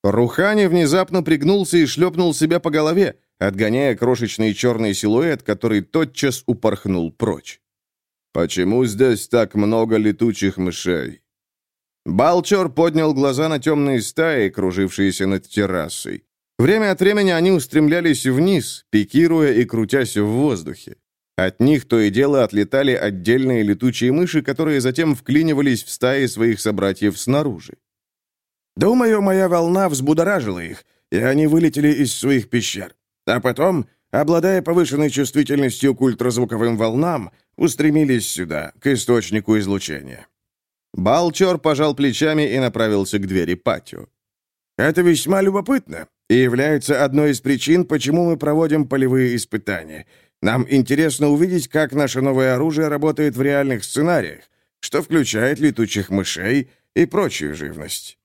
Рухани внезапно пригнулся и шлепнул себя по голове, отгоняя крошечный черный силуэт, который тотчас упорхнул прочь. «Почему здесь так много летучих мышей?» Балчор поднял глаза на темные стаи, кружившиеся над террасой. Время от времени они устремлялись вниз, пикируя и крутясь в воздухе. От них то и дело отлетали отдельные летучие мыши, которые затем вклинивались в стаи своих собратьев снаружи. «Думаю, моя волна взбудоражила их, и они вылетели из своих пещер. А потом, обладая повышенной чувствительностью к ультразвуковым волнам, устремились сюда, к источнику излучения». Балчор пожал плечами и направился к двери патио. «Это весьма любопытно и является одной из причин, почему мы проводим полевые испытания». Нам интересно увидеть, как наше новое оружие работает в реальных сценариях, что включает летучих мышей и прочую живность».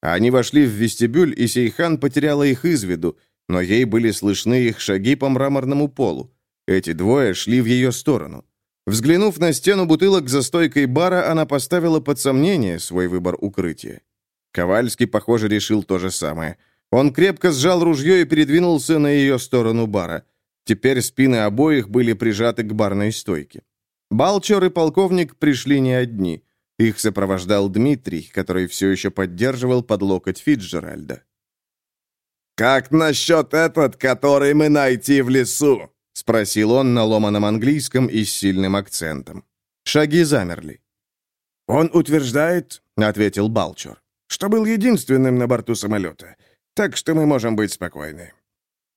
Они вошли в вестибюль, и Сейхан потеряла их из виду, но ей были слышны их шаги по мраморному полу. Эти двое шли в ее сторону. Взглянув на стену бутылок за стойкой бара, она поставила под сомнение свой выбор укрытия. Ковальский, похоже, решил то же самое. Он крепко сжал ружье и передвинулся на ее сторону бара. Теперь спины обоих были прижаты к барной стойке. Балчер и полковник пришли не одни. Их сопровождал Дмитрий, который все еще поддерживал под локоть Фиджеральда. «Как насчет этот, который мы найти в лесу?» — спросил он на ломаном английском и с сильным акцентом. Шаги замерли. «Он утверждает, — ответил Балчер, — что был единственным на борту самолета, так что мы можем быть спокойны.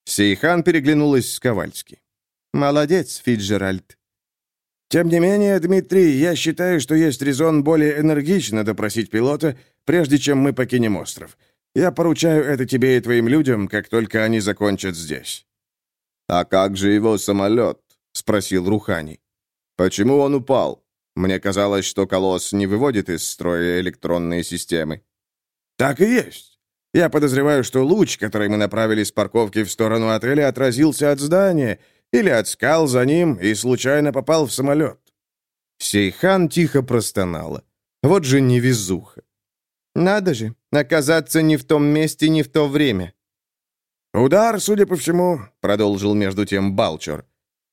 Сейхан переглянулась с Ковальски. «Молодец, Фиджеральд». «Тем не менее, Дмитрий, я считаю, что есть резон более энергично допросить пилота, прежде чем мы покинем остров. Я поручаю это тебе и твоим людям, как только они закончат здесь». «А как же его самолет?» — спросил Рухани. «Почему он упал? Мне казалось, что Колосс не выводит из строя электронные системы». «Так и есть. Я подозреваю, что луч, который мы направили с парковки в сторону отеля, отразился от здания или от скал за ним и случайно попал в самолет. Сейхан тихо простонала. Вот же невезуха. Надо же, оказаться не в том месте, не в то время. «Удар, судя по всему», — продолжил между тем Балчер,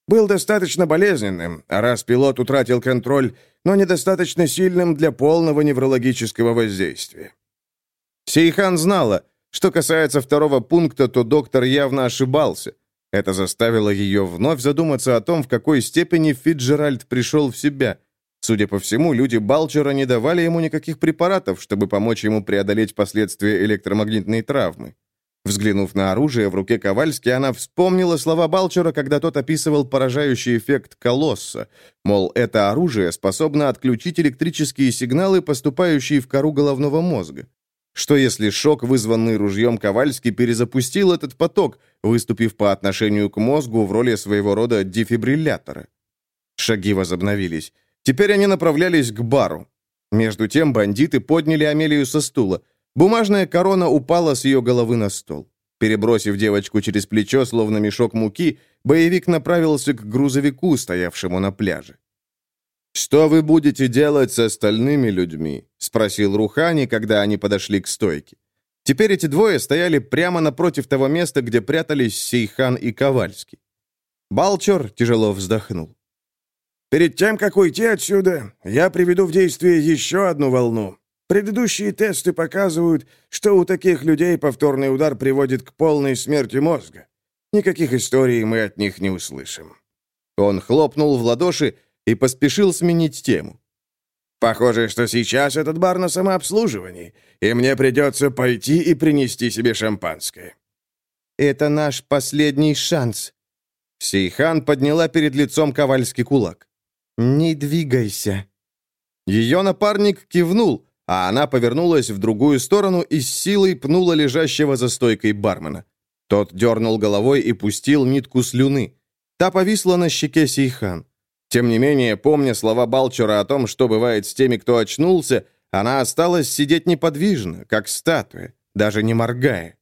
«был достаточно болезненным, а раз пилот утратил контроль, но недостаточно сильным для полного неврологического воздействия. Сейхан знала. Что касается второго пункта, то доктор явно ошибался. Это заставило ее вновь задуматься о том, в какой степени Фиджеральд пришел в себя. Судя по всему, люди Балчера не давали ему никаких препаратов, чтобы помочь ему преодолеть последствия электромагнитной травмы. Взглянув на оружие в руке Ковальски, она вспомнила слова Балчера, когда тот описывал поражающий эффект колосса. Мол, это оружие способно отключить электрические сигналы, поступающие в кору головного мозга. Что если шок, вызванный ружьем Ковальски, перезапустил этот поток, выступив по отношению к мозгу в роли своего рода дефибриллятора? Шаги возобновились. Теперь они направлялись к бару. Между тем бандиты подняли Амелию со стула. Бумажная корона упала с ее головы на стол. Перебросив девочку через плечо, словно мешок муки, боевик направился к грузовику, стоявшему на пляже. «Что вы будете делать с остальными людьми?» — спросил Рухани, когда они подошли к стойке. Теперь эти двое стояли прямо напротив того места, где прятались Сейхан и Ковальский. Балчор тяжело вздохнул. «Перед тем, как уйти отсюда, я приведу в действие еще одну волну. Предыдущие тесты показывают, что у таких людей повторный удар приводит к полной смерти мозга. Никаких историй мы от них не услышим». Он хлопнул в ладоши и поспешил сменить тему. «Похоже, что сейчас этот бар на самообслуживании, и мне придется пойти и принести себе шампанское». «Это наш последний шанс». Сейхан подняла перед лицом ковальский кулак. «Не двигайся». Ее напарник кивнул, а она повернулась в другую сторону и с силой пнула лежащего за стойкой бармена. Тот дернул головой и пустил нитку слюны. Та повисла на щеке Сейхан. Тем не менее, помня слова Балчера о том, что бывает с теми, кто очнулся, она осталась сидеть неподвижно, как статуя, даже не моргая.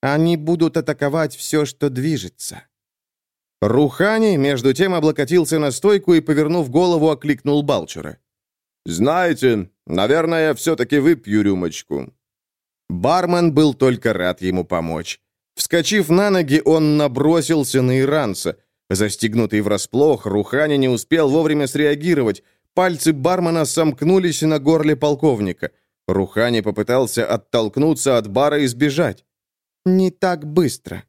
«Они будут атаковать все, что движется». Рухани, между тем, облокотился на стойку и, повернув голову, окликнул Балчера. «Знаете, наверное, я все-таки выпью рюмочку». Бармен был только рад ему помочь. Вскочив на ноги, он набросился на иранца. Застегнутый врасплох, Рухани не успел вовремя среагировать. Пальцы бармена сомкнулись на горле полковника. Рухани попытался оттолкнуться от бара и сбежать. «Не так быстро»,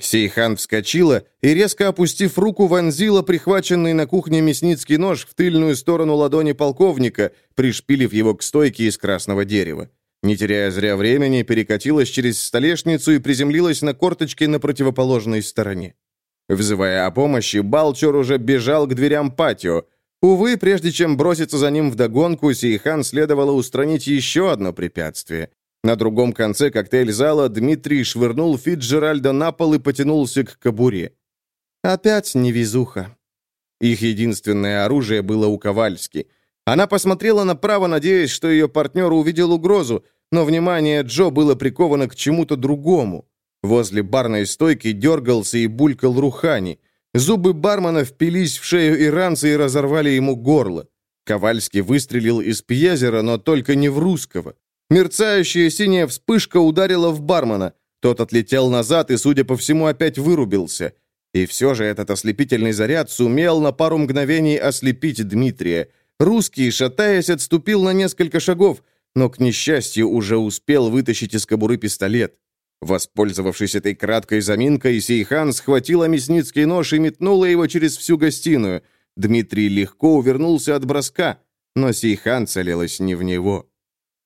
Сейхан вскочила и, резко опустив руку, вонзила прихваченный на кухне мясницкий нож в тыльную сторону ладони полковника, пришпилив его к стойке из красного дерева. Не теряя зря времени, перекатилась через столешницу и приземлилась на корточки на противоположной стороне. Взывая о помощи, Балчор уже бежал к дверям патио. Увы, прежде чем броситься за ним вдогонку, Сейхан следовало устранить еще одно препятствие. На другом конце коктейль-зала Дмитрий швырнул Фитджеральда на пол и потянулся к кобуре. «Опять невезуха». Их единственное оружие было у Ковальски. Она посмотрела направо, надеясь, что ее партнер увидел угрозу, но внимание Джо было приковано к чему-то другому. Возле барной стойки дергался и булькал Рухани. Зубы бармена впились в шею иранца и разорвали ему горло. Ковальский выстрелил из пьезера, но только не в русского. Мерцающая синяя вспышка ударила в бармена. Тот отлетел назад и, судя по всему, опять вырубился. И все же этот ослепительный заряд сумел на пару мгновений ослепить Дмитрия. Русский, шатаясь, отступил на несколько шагов, но, к несчастью, уже успел вытащить из кобуры пистолет. Воспользовавшись этой краткой заминкой, Сейхан схватила мясницкий нож и метнула его через всю гостиную. Дмитрий легко увернулся от броска, но Сейхан целилась не в него.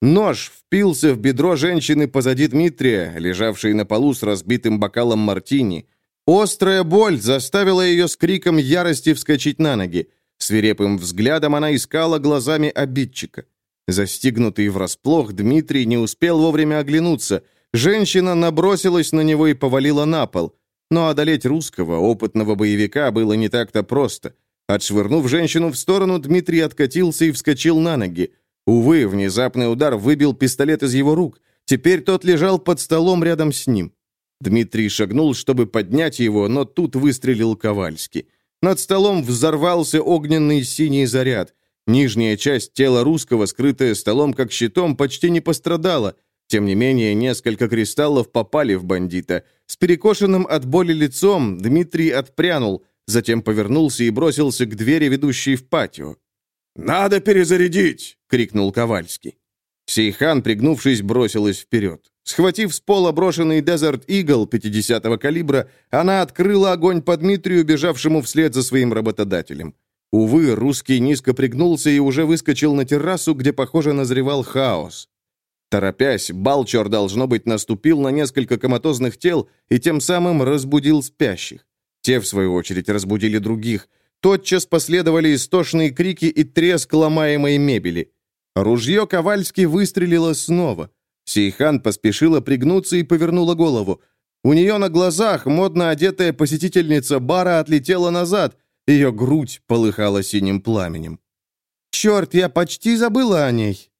Нож впился в бедро женщины позади Дмитрия, лежавшей на полу с разбитым бокалом мартини. Острая боль заставила ее с криком ярости вскочить на ноги. Свирепым взглядом она искала глазами обидчика. Застигнутый врасплох, Дмитрий не успел вовремя оглянуться. Женщина набросилась на него и повалила на пол. Но одолеть русского, опытного боевика, было не так-то просто. Отшвырнув женщину в сторону, Дмитрий откатился и вскочил на ноги. Увы, внезапный удар выбил пистолет из его рук. Теперь тот лежал под столом рядом с ним. Дмитрий шагнул, чтобы поднять его, но тут выстрелил Ковальский. Над столом взорвался огненный синий заряд. Нижняя часть тела русского, скрытая столом как щитом, почти не пострадала. Тем не менее, несколько кристаллов попали в бандита. С перекошенным от боли лицом Дмитрий отпрянул, затем повернулся и бросился к двери, ведущей в патио. «Надо перезарядить!» — крикнул Ковальский. Сейхан, пригнувшись, бросилась вперед. Схватив с пола брошенный Desert Eagle 50-го калибра, она открыла огонь по Дмитрию, бежавшему вслед за своим работодателем. Увы, русский низко пригнулся и уже выскочил на террасу, где, похоже, назревал хаос. Торопясь, Балчор, должно быть, наступил на несколько коматозных тел и тем самым разбудил спящих. Те, в свою очередь, разбудили других. Тотчас последовали истошные крики и треск ломаемой мебели. Ружье Ковальски выстрелило снова. Сейхан поспешила пригнуться и повернула голову. У нее на глазах модно одетая посетительница бара отлетела назад. Ее грудь полыхала синим пламенем. «Черт, я почти забыла о ней!»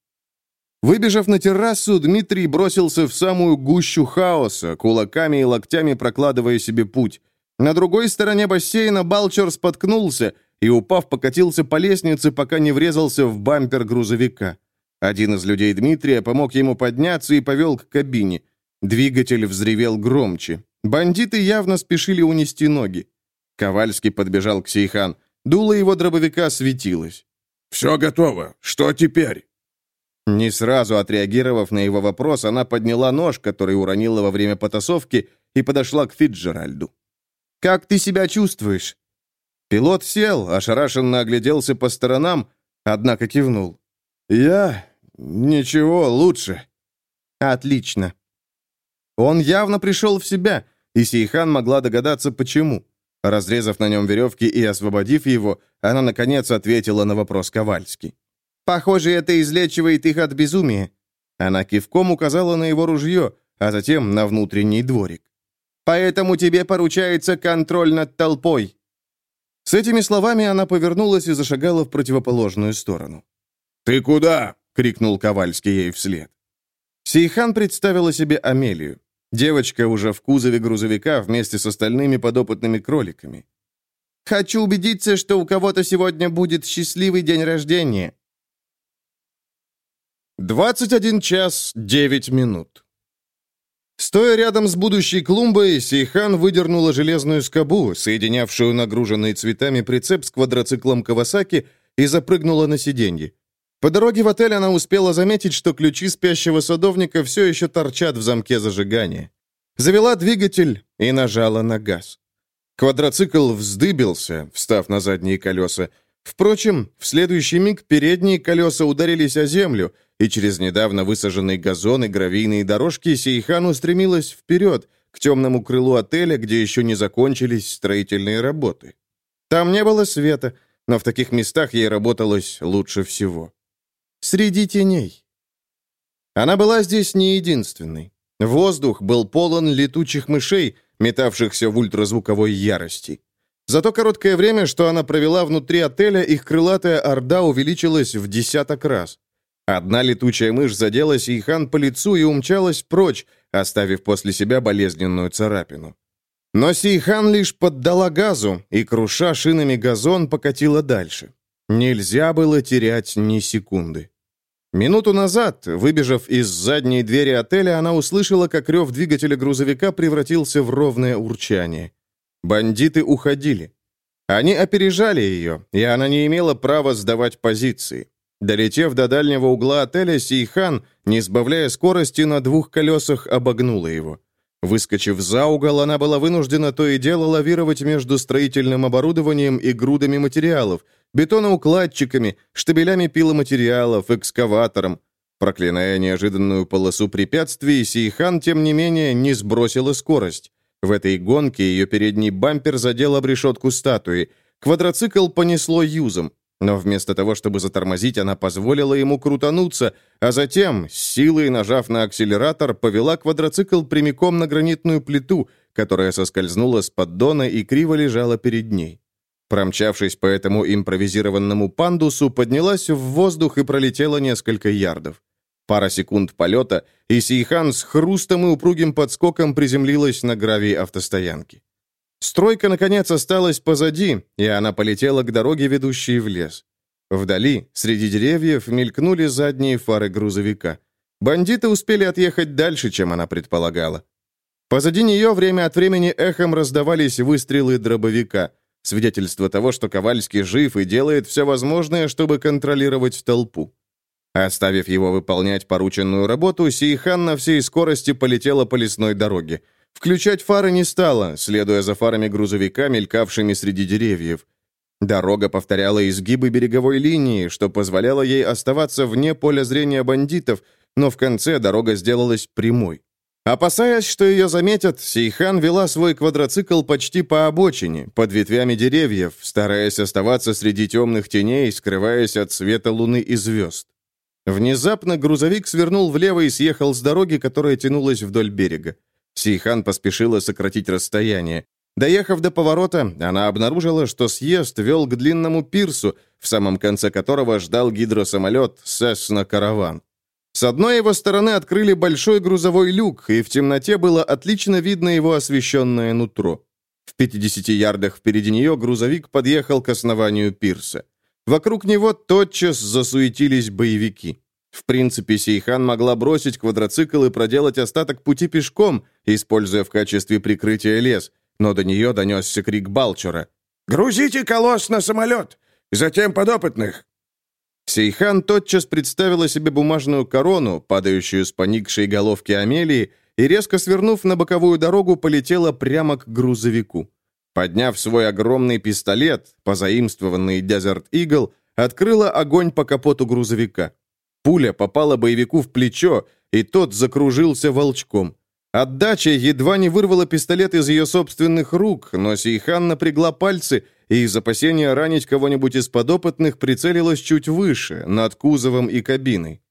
Выбежав на террасу, Дмитрий бросился в самую гущу хаоса, кулаками и локтями прокладывая себе путь. На другой стороне бассейна Балчер споткнулся и, упав, покатился по лестнице, пока не врезался в бампер грузовика. Один из людей Дмитрия помог ему подняться и повел к кабине. Двигатель взревел громче. Бандиты явно спешили унести ноги. Ковальский подбежал к Сейхан. Дуло его дробовика светилось. «Все готово. Что теперь?» Не сразу отреагировав на его вопрос, она подняла нож, который уронила во время потасовки, и подошла к Фиджеральду. «Как ты себя чувствуешь?» Пилот сел, ошарашенно огляделся по сторонам, однако кивнул. «Я... ничего, лучше». «Отлично». Он явно пришел в себя, и Сейхан могла догадаться, почему. Разрезав на нем веревки и освободив его, она, наконец, ответила на вопрос Ковальски. Похоже, это излечивает их от безумия». Она кивком указала на его ружье, а затем на внутренний дворик. «Поэтому тебе поручается контроль над толпой». С этими словами она повернулась и зашагала в противоположную сторону. «Ты куда?» — крикнул Ковальский ей вслед. Сейхан представила себе Амелию. Девочка уже в кузове грузовика вместе с остальными подопытными кроликами. «Хочу убедиться, что у кого-то сегодня будет счастливый день рождения», 21 час 9 минут. Стоя рядом с будущей клумбой, Сейхан выдернула железную скобу, соединявшую нагруженный цветами прицеп с квадроциклом Кавасаки, и запрыгнула на сиденье. По дороге в отель она успела заметить, что ключи спящего садовника все еще торчат в замке зажигания. Завела двигатель и нажала на газ. Квадроцикл вздыбился, встав на задние колеса. Впрочем, в следующий миг передние колеса ударились о землю — и через недавно высаженный газон и гравийные дорожки Сейхан устремилась вперед, к темному крылу отеля, где еще не закончились строительные работы. Там не было света, но в таких местах ей работалось лучше всего. Среди теней. Она была здесь не единственной. Воздух был полон летучих мышей, метавшихся в ультразвуковой ярости. За то короткое время, что она провела внутри отеля, их крылатая орда увеличилась в десяток раз. Одна летучая мышь заделась Ихан по лицу и умчалась прочь, оставив после себя болезненную царапину. Но Сейхан лишь поддала газу, и, круша шинами газон, покатила дальше. Нельзя было терять ни секунды. Минуту назад, выбежав из задней двери отеля, она услышала, как рев двигателя грузовика превратился в ровное урчание. Бандиты уходили. Они опережали ее, и она не имела права сдавать позиции. Долетев до дальнего угла отеля, Сейхан, не сбавляя скорости, на двух колесах обогнула его. Выскочив за угол, она была вынуждена то и дело лавировать между строительным оборудованием и грудами материалов, бетоноукладчиками, штабелями пиломатериалов, экскаватором. Проклиная неожиданную полосу препятствий, Сейхан, тем не менее, не сбросила скорость. В этой гонке ее передний бампер задел обрешетку статуи. Квадроцикл понесло юзом. Но вместо того, чтобы затормозить, она позволила ему крутануться, а затем, с силой нажав на акселератор, повела квадроцикл прямиком на гранитную плиту, которая соскользнула с поддона и криво лежала перед ней. Промчавшись по этому импровизированному пандусу, поднялась в воздух и пролетела несколько ярдов. Пара секунд полета, и Сейхан с хрустом и упругим подскоком приземлилась на гравии автостоянки. Стройка, наконец, осталась позади, и она полетела к дороге, ведущей в лес. Вдали, среди деревьев, мелькнули задние фары грузовика. Бандиты успели отъехать дальше, чем она предполагала. Позади нее время от времени эхом раздавались выстрелы дробовика, свидетельство того, что Ковальский жив и делает все возможное, чтобы контролировать толпу. Оставив его выполнять порученную работу, Сейхан на всей скорости полетела по лесной дороге. Включать фары не стало, следуя за фарами грузовика, мелькавшими среди деревьев. Дорога повторяла изгибы береговой линии, что позволяло ей оставаться вне поля зрения бандитов, но в конце дорога сделалась прямой. Опасаясь, что ее заметят, Сейхан вела свой квадроцикл почти по обочине, под ветвями деревьев, стараясь оставаться среди темных теней, скрываясь от света луны и звезд. Внезапно грузовик свернул влево и съехал с дороги, которая тянулась вдоль берега. Сейхан поспешила сократить расстояние. Доехав до поворота, она обнаружила, что съезд вел к длинному пирсу, в самом конце которого ждал гидросамолет «Сесна-караван». С одной его стороны открыли большой грузовой люк, и в темноте было отлично видно его освещенное нутро. В 50 ярдах впереди нее грузовик подъехал к основанию пирса. Вокруг него тотчас засуетились боевики. В принципе, Сейхан могла бросить квадроцикл и проделать остаток пути пешком, используя в качестве прикрытия лес, но до нее донесся крик Балчера. «Грузите колосс на самолет! Затем подопытных! Сейхан тотчас представила себе бумажную корону, падающую с поникшей головки Амелии, и, резко свернув на боковую дорогу, полетела прямо к грузовику. Подняв свой огромный пистолет, позаимствованный Desert Eagle, открыла огонь по капоту грузовика. Пуля попала боевику в плечо, и тот закружился волчком. Отдача едва не вырвала пистолет из ее собственных рук, но Сейхан напрягла пальцы и из опасения ранить кого-нибудь из подопытных прицелилась чуть выше, над кузовом и кабиной.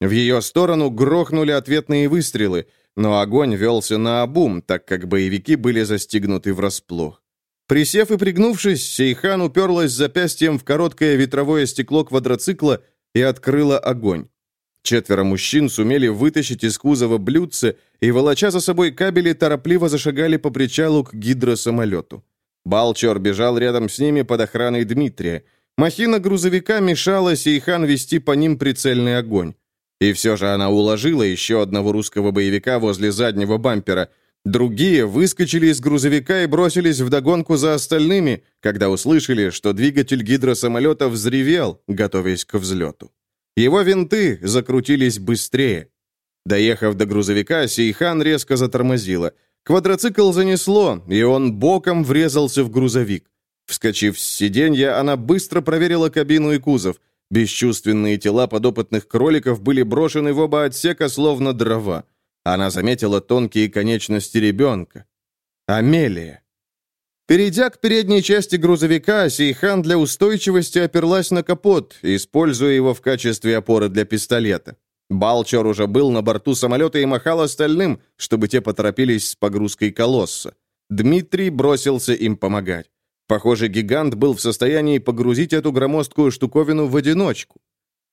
В ее сторону грохнули ответные выстрелы, но огонь велся на обум, так как боевики были застигнуты врасплох. Присев и пригнувшись, Сейхан уперлась запястьем в короткое ветровое стекло квадроцикла и открыла огонь. Четверо мужчин сумели вытащить из кузова блюдце и, волоча за собой кабели, торопливо зашагали по причалу к гидросамолету. Балчор бежал рядом с ними под охраной Дмитрия. Махина грузовика мешала Сейхан вести по ним прицельный огонь. И все же она уложила еще одного русского боевика возле заднего бампера. Другие выскочили из грузовика и бросились вдогонку за остальными, когда услышали, что двигатель гидросамолета взревел, готовясь к взлету. Его винты закрутились быстрее. Доехав до грузовика, Сейхан резко затормозила. Квадроцикл занесло, и он боком врезался в грузовик. Вскочив с сиденья, она быстро проверила кабину и кузов. Бесчувственные тела подопытных кроликов были брошены в оба отсека, словно дрова. Она заметила тонкие конечности ребенка. Амелия. Перейдя к передней части грузовика, Сейхан для устойчивости оперлась на капот, используя его в качестве опоры для пистолета. Балчор уже был на борту самолета и махал остальным, чтобы те поторопились с погрузкой колосса. Дмитрий бросился им помогать. Похоже, гигант был в состоянии погрузить эту громоздкую штуковину в одиночку.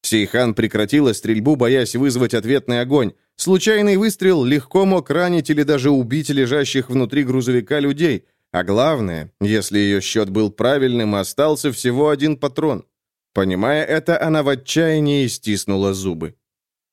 Сейхан прекратила стрельбу, боясь вызвать ответный огонь. Случайный выстрел легко мог ранить или даже убить лежащих внутри грузовика людей. А главное, если ее счет был правильным, остался всего один патрон. Понимая это, она в отчаянии стиснула зубы.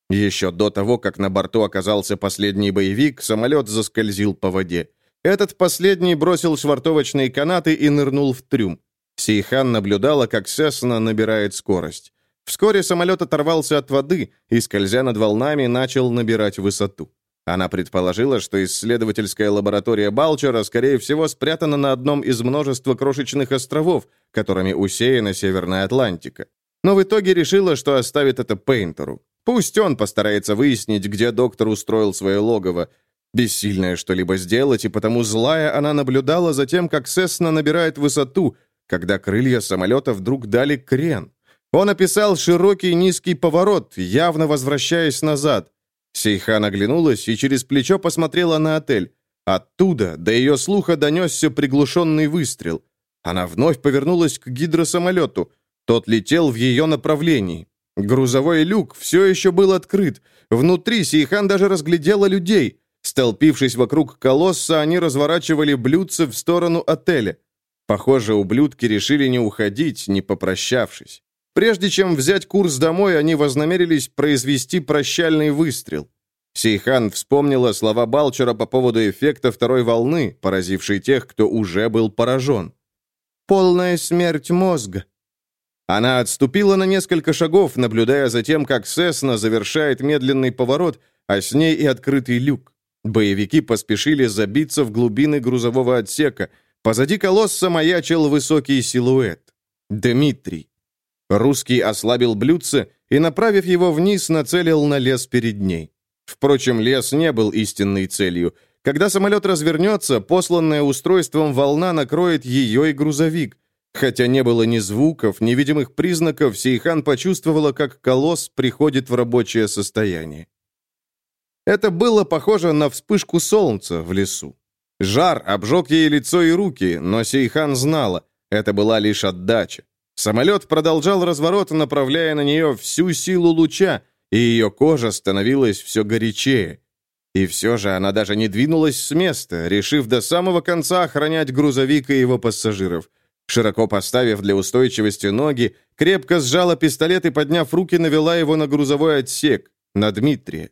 Еще до того, как на борту оказался последний боевик, самолет заскользил по воде. Этот последний бросил швартовочные канаты и нырнул в трюм. Сейхан наблюдала, как Сесна набирает скорость. Вскоре самолет оторвался от воды и, скользя над волнами, начал набирать высоту. Она предположила, что исследовательская лаборатория Балчера, скорее всего, спрятана на одном из множества крошечных островов, которыми усеяна Северная Атлантика. Но в итоге решила, что оставит это Пейнтеру. Пусть он постарается выяснить, где доктор устроил свое логово. Бессильная что-либо сделать, и потому злая она наблюдала за тем, как Сесна набирает высоту, когда крылья самолета вдруг дали крен. Он описал широкий низкий поворот, явно возвращаясь назад. Сейхан оглянулась и через плечо посмотрела на отель. Оттуда до ее слуха донесся приглушенный выстрел. Она вновь повернулась к гидросамолету. Тот летел в ее направлении. Грузовой люк все еще был открыт. Внутри Сейхан даже разглядела людей. Столпившись вокруг колосса, они разворачивали блюдце в сторону отеля. Похоже, ублюдки решили не уходить, не попрощавшись. Прежде чем взять курс домой, они вознамерились произвести прощальный выстрел. Сейхан вспомнила слова Балчера по поводу эффекта второй волны, поразившей тех, кто уже был поражен. «Полная смерть мозга», она отступила на несколько шагов, наблюдая за тем, как Сесна завершает медленный поворот, а с ней и открытый люк. Боевики поспешили забиться в глубины грузового отсека. Позади колосса маячил высокий силуэт. Дмитрий. Русский ослабил блюдце и, направив его вниз, нацелил на лес перед ней. Впрочем, лес не был истинной целью. Когда самолет развернется, посланная устройством волна накроет ее и грузовик. Хотя не было ни звуков, ни видимых признаков, Сейхан почувствовала, как колосс приходит в рабочее состояние. Это было похоже на вспышку солнца в лесу. Жар обжег ей лицо и руки, но Сейхан знала, это была лишь отдача. Самолет продолжал разворот, направляя на нее всю силу луча, и ее кожа становилась все горячее. И все же она даже не двинулась с места, решив до самого конца охранять грузовик и его пассажиров. Широко поставив для устойчивости ноги, крепко сжала пистолет и, подняв руки, навела его на грузовой отсек, на Дмитрия.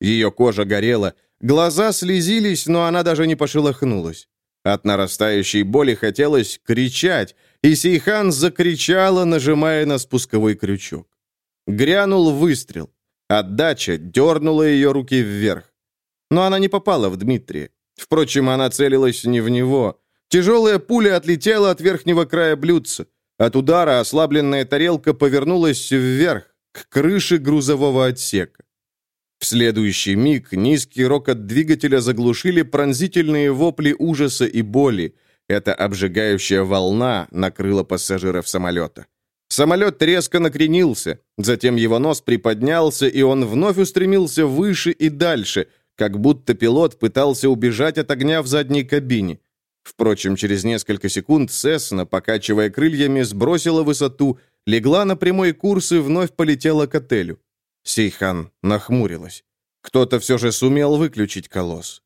Ее кожа горела, глаза слезились, но она даже не пошелохнулась. От нарастающей боли хотелось кричать, и Сейхан закричала, нажимая на спусковой крючок. Грянул выстрел. Отдача дернула ее руки вверх. Но она не попала в Дмитрия. Впрочем, она целилась не в него. Тяжелая пуля отлетела от верхнего края блюдца. От удара ослабленная тарелка повернулась вверх, к крыше грузового отсека. В следующий миг низкий рокот двигателя заглушили пронзительные вопли ужаса и боли. Эта обжигающая волна накрыла пассажиров самолета. Самолет резко накренился, затем его нос приподнялся, и он вновь устремился выше и дальше, как будто пилот пытался убежать от огня в задней кабине. Впрочем, через несколько секунд Сесна, покачивая крыльями, сбросила высоту, легла на прямой курс и вновь полетела к отелю. Сейхан нахмурилась. Кто-то все же сумел выключить колосс.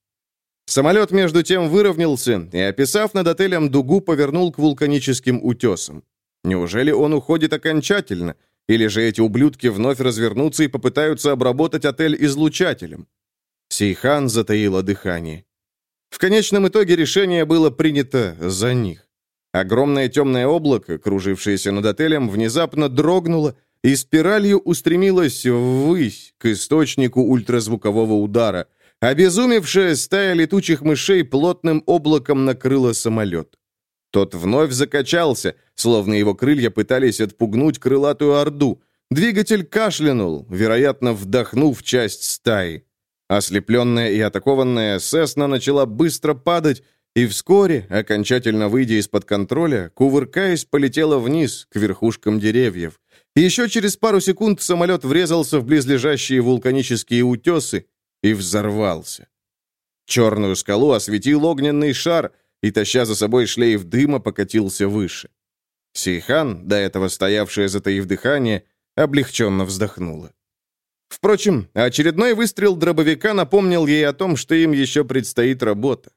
Самолет, между тем, выровнялся и, описав над отелем дугу, повернул к вулканическим утесам. Неужели он уходит окончательно? Или же эти ублюдки вновь развернутся и попытаются обработать отель излучателем? Сейхан затаила дыхание. В конечном итоге решение было принято за них. Огромное темное облако, кружившееся над отелем, внезапно дрогнуло и спиралью устремилась ввысь, к источнику ультразвукового удара. Обезумевшая стая летучих мышей плотным облаком накрыла самолет. Тот вновь закачался, словно его крылья пытались отпугнуть крылатую орду. Двигатель кашлянул, вероятно, вдохнув часть стаи. Ослепленная и атакованная, Сесна начала быстро падать, и вскоре, окончательно выйдя из-под контроля, кувыркаясь, полетела вниз, к верхушкам деревьев. Еще через пару секунд самолет врезался в близлежащие вулканические утесы и взорвался. Черную скалу осветил огненный шар и, таща за собой шлейф дыма, покатился выше. Сейхан, до этого стоявшая, затаив дыхание, облегченно вздохнула. Впрочем, очередной выстрел дробовика напомнил ей о том, что им еще предстоит работа.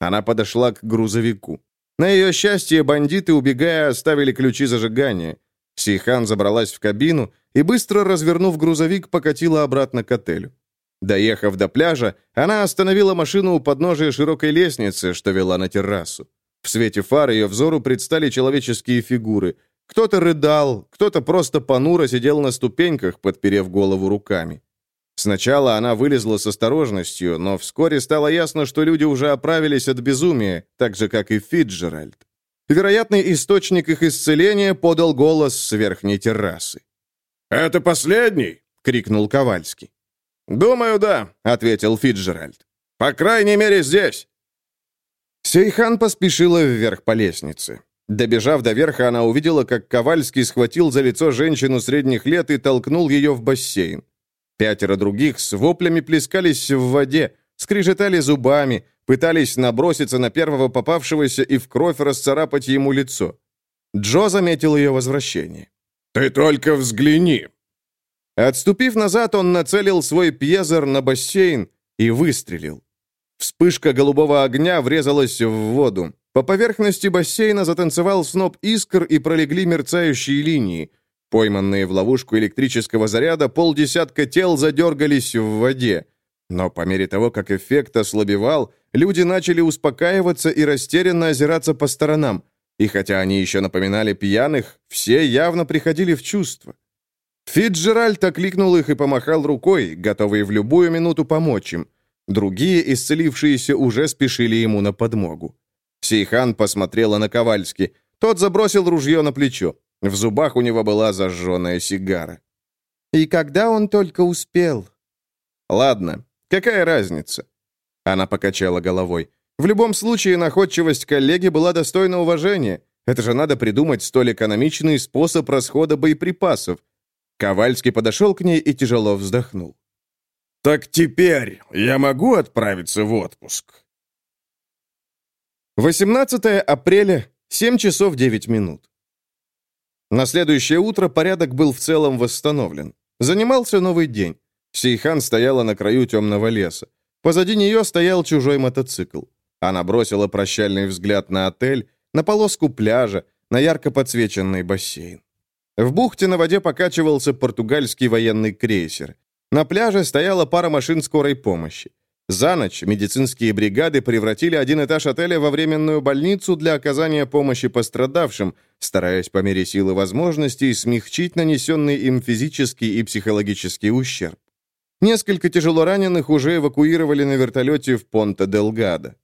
Она подошла к грузовику. На ее счастье, бандиты, убегая, оставили ключи зажигания. Сейхан забралась в кабину и, быстро развернув грузовик, покатила обратно к отелю. Доехав до пляжа, она остановила машину у подножия широкой лестницы, что вела на террасу. В свете фар ее взору предстали человеческие фигуры. Кто-то рыдал, кто-то просто понуро сидел на ступеньках, подперев голову руками. Сначала она вылезла с осторожностью, но вскоре стало ясно, что люди уже оправились от безумия, так же, как и Фиджеральд. Вероятный источник их исцеления подал голос с верхней террасы. «Это последний?» — крикнул Ковальский. «Думаю, да», — ответил Фиджеральд. «По крайней мере, здесь». Сейхан поспешила вверх по лестнице. Добежав до верха, она увидела, как Ковальский схватил за лицо женщину средних лет и толкнул ее в бассейн. Пятеро других с воплями плескались в воде, скрежетали зубами, пытались наброситься на первого попавшегося и в кровь расцарапать ему лицо. Джо заметил ее возвращение. «Ты только взгляни!» Отступив назад, он нацелил свой пьезер на бассейн и выстрелил. Вспышка голубого огня врезалась в воду. По поверхности бассейна затанцевал сноп искр и пролегли мерцающие линии. Пойманные в ловушку электрического заряда, полдесятка тел задергались в воде. Но по мере того, как эффект ослабевал, люди начали успокаиваться и растерянно озираться по сторонам. И хотя они еще напоминали пьяных, все явно приходили в чувство. Фитджеральд окликнул их и помахал рукой, готовый в любую минуту помочь им. Другие, исцелившиеся, уже спешили ему на подмогу. Сейхан посмотрела на Ковальски. Тот забросил ружье на плечо. В зубах у него была зажженная сигара. «И когда он только успел?» «Ладно, какая разница?» Она покачала головой. «В любом случае, находчивость коллеги была достойна уважения. Это же надо придумать столь экономичный способ расхода боеприпасов». Ковальский подошел к ней и тяжело вздохнул. «Так теперь я могу отправиться в отпуск?» 18 апреля, 7 часов 9 минут. На следующее утро порядок был в целом восстановлен. Занимался новый день. Сейхан стояла на краю темного леса. Позади нее стоял чужой мотоцикл. Она бросила прощальный взгляд на отель, на полоску пляжа, на ярко подсвеченный бассейн. В бухте на воде покачивался португальский военный крейсер. На пляже стояла пара машин скорой помощи. За ночь медицинские бригады превратили один этаж отеля во временную больницу для оказания помощи пострадавшим, стараясь по мере силы возможностей смягчить нанесенный им физический и психологический ущерб. Несколько тяжело раненых уже эвакуировали на вертолете в Понта-Делгадо.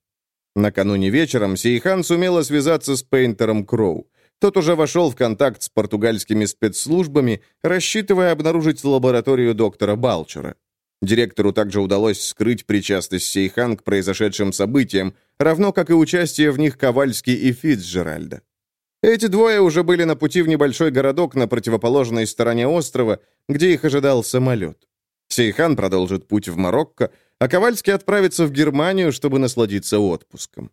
Накануне вечером Сейхан сумела связаться с Пейнтером Кроу. Тот уже вошел в контакт с португальскими спецслужбами, рассчитывая обнаружить лабораторию доктора Балчера. Директору также удалось скрыть причастность Сейхан к произошедшим событиям, равно как и участие в них Ковальски и Фицджеральда. Эти двое уже были на пути в небольшой городок на противоположной стороне острова, где их ожидал самолет. Сейхан продолжит путь в Марокко, а Ковальский отправится в Германию, чтобы насладиться отпуском.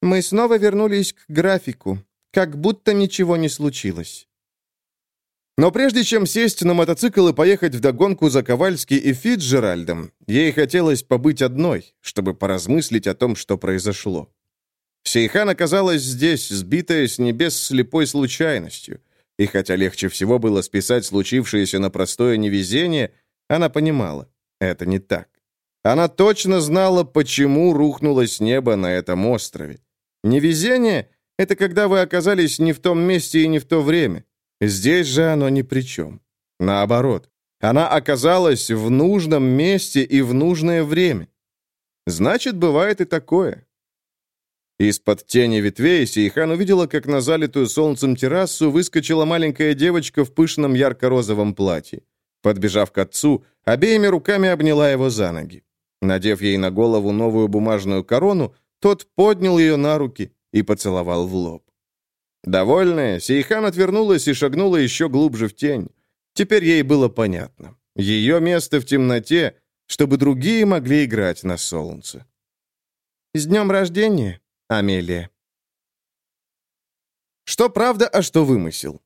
«Мы снова вернулись к графику, как будто ничего не случилось». Но прежде чем сесть на мотоцикл и поехать в догонку за Ковальски и Фитджеральдом, ей хотелось побыть одной, чтобы поразмыслить о том, что произошло. Сейхан оказалась здесь, сбитая с небес слепой случайностью, и хотя легче всего было списать случившееся на простое невезение, она понимала, это не так. Она точно знала, почему рухнуло с неба на этом острове. Невезение — это когда вы оказались не в том месте и не в то время. Здесь же оно ни при чем. Наоборот, она оказалась в нужном месте и в нужное время. Значит, бывает и такое. Из-под тени ветвей Сейхан увидела, как на залитую солнцем террасу выскочила маленькая девочка в пышном ярко-розовом платье. Подбежав к отцу, обеими руками обняла его за ноги. Надев ей на голову новую бумажную корону, тот поднял ее на руки и поцеловал в лоб. Довольная, Сейхан отвернулась и шагнула еще глубже в тень. Теперь ей было понятно. Ее место в темноте, чтобы другие могли играть на солнце. «С днем рождения, Амелия!» Что правда, а что вымысел?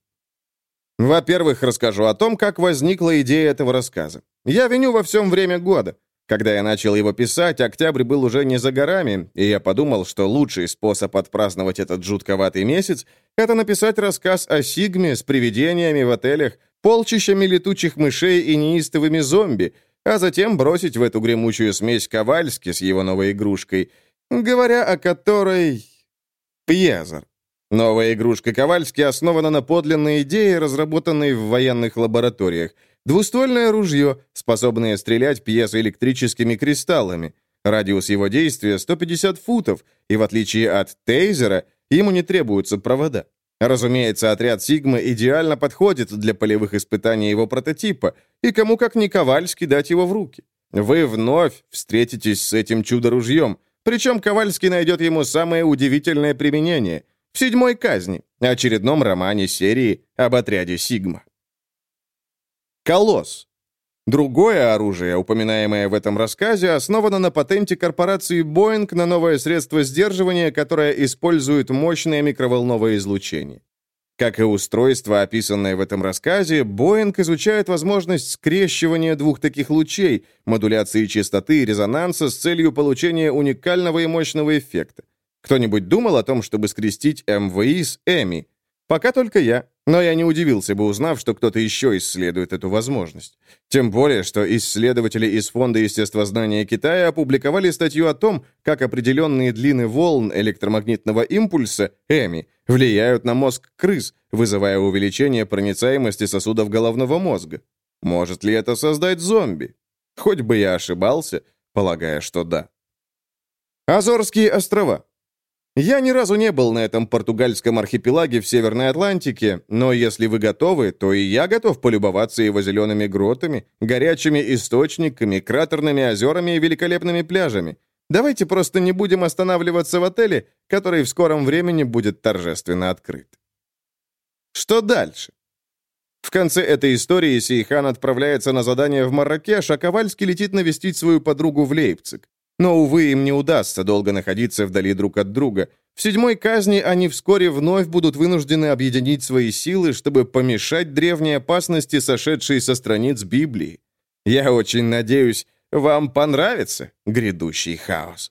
Во-первых, расскажу о том, как возникла идея этого рассказа. Я виню во всем время года. Когда я начал его писать, октябрь был уже не за горами, и я подумал, что лучший способ отпраздновать этот жутковатый месяц — это написать рассказ о Сигме с привидениями в отелях, полчищами летучих мышей и неистовыми зомби, а затем бросить в эту гремучую смесь Ковальски с его новой игрушкой, говоря о которой... Пьезер. Новая игрушка Ковальски основана на подлинной идее, разработанной в военных лабораториях — Двуствольное ружье, способное стрелять пьезоэлектрическими кристаллами. Радиус его действия 150 футов, и в отличие от тейзера, ему не требуются провода. Разумеется, отряд «Сигма» идеально подходит для полевых испытаний его прототипа, и кому как не Ковальский дать его в руки. Вы вновь встретитесь с этим чудо-ружьем, причем Ковальский найдет ему самое удивительное применение — в «Седьмой казни», очередном романе серии об отряде «Сигма». Колосс. Другое оружие, упоминаемое в этом рассказе, основано на патенте корпорации Boeing на новое средство сдерживания, которое использует мощное микроволновое излучение. Как и устройство, описанное в этом рассказе, Boeing изучает возможность скрещивания двух таких лучей, модуляции частоты и резонанса с целью получения уникального и мощного эффекта. Кто-нибудь думал о том, чтобы скрестить МВИ с ЭМИ? Пока только я. Но я не удивился бы, узнав, что кто-то еще исследует эту возможность. Тем более, что исследователи из Фонда естествознания Китая опубликовали статью о том, как определенные длины волн электромагнитного импульса, ЭМИ, влияют на мозг крыс, вызывая увеличение проницаемости сосудов головного мозга. Может ли это создать зомби? Хоть бы я ошибался, полагая, что да. Азорские острова. Я ни разу не был на этом португальском архипелаге в Северной Атлантике, но если вы готовы, то и я готов полюбоваться его зелеными гротами, горячими источниками, кратерными озерами и великолепными пляжами. Давайте просто не будем останавливаться в отеле, который в скором времени будет торжественно открыт. Что дальше? В конце этой истории Сейхан отправляется на задание в Марракеш, а Ковальский летит навестить свою подругу в Лейпциг. Но, увы, им не удастся долго находиться вдали друг от друга. В седьмой казни они вскоре вновь будут вынуждены объединить свои силы, чтобы помешать древней опасности, сошедшей со страниц Библии. Я очень надеюсь, вам понравится грядущий хаос.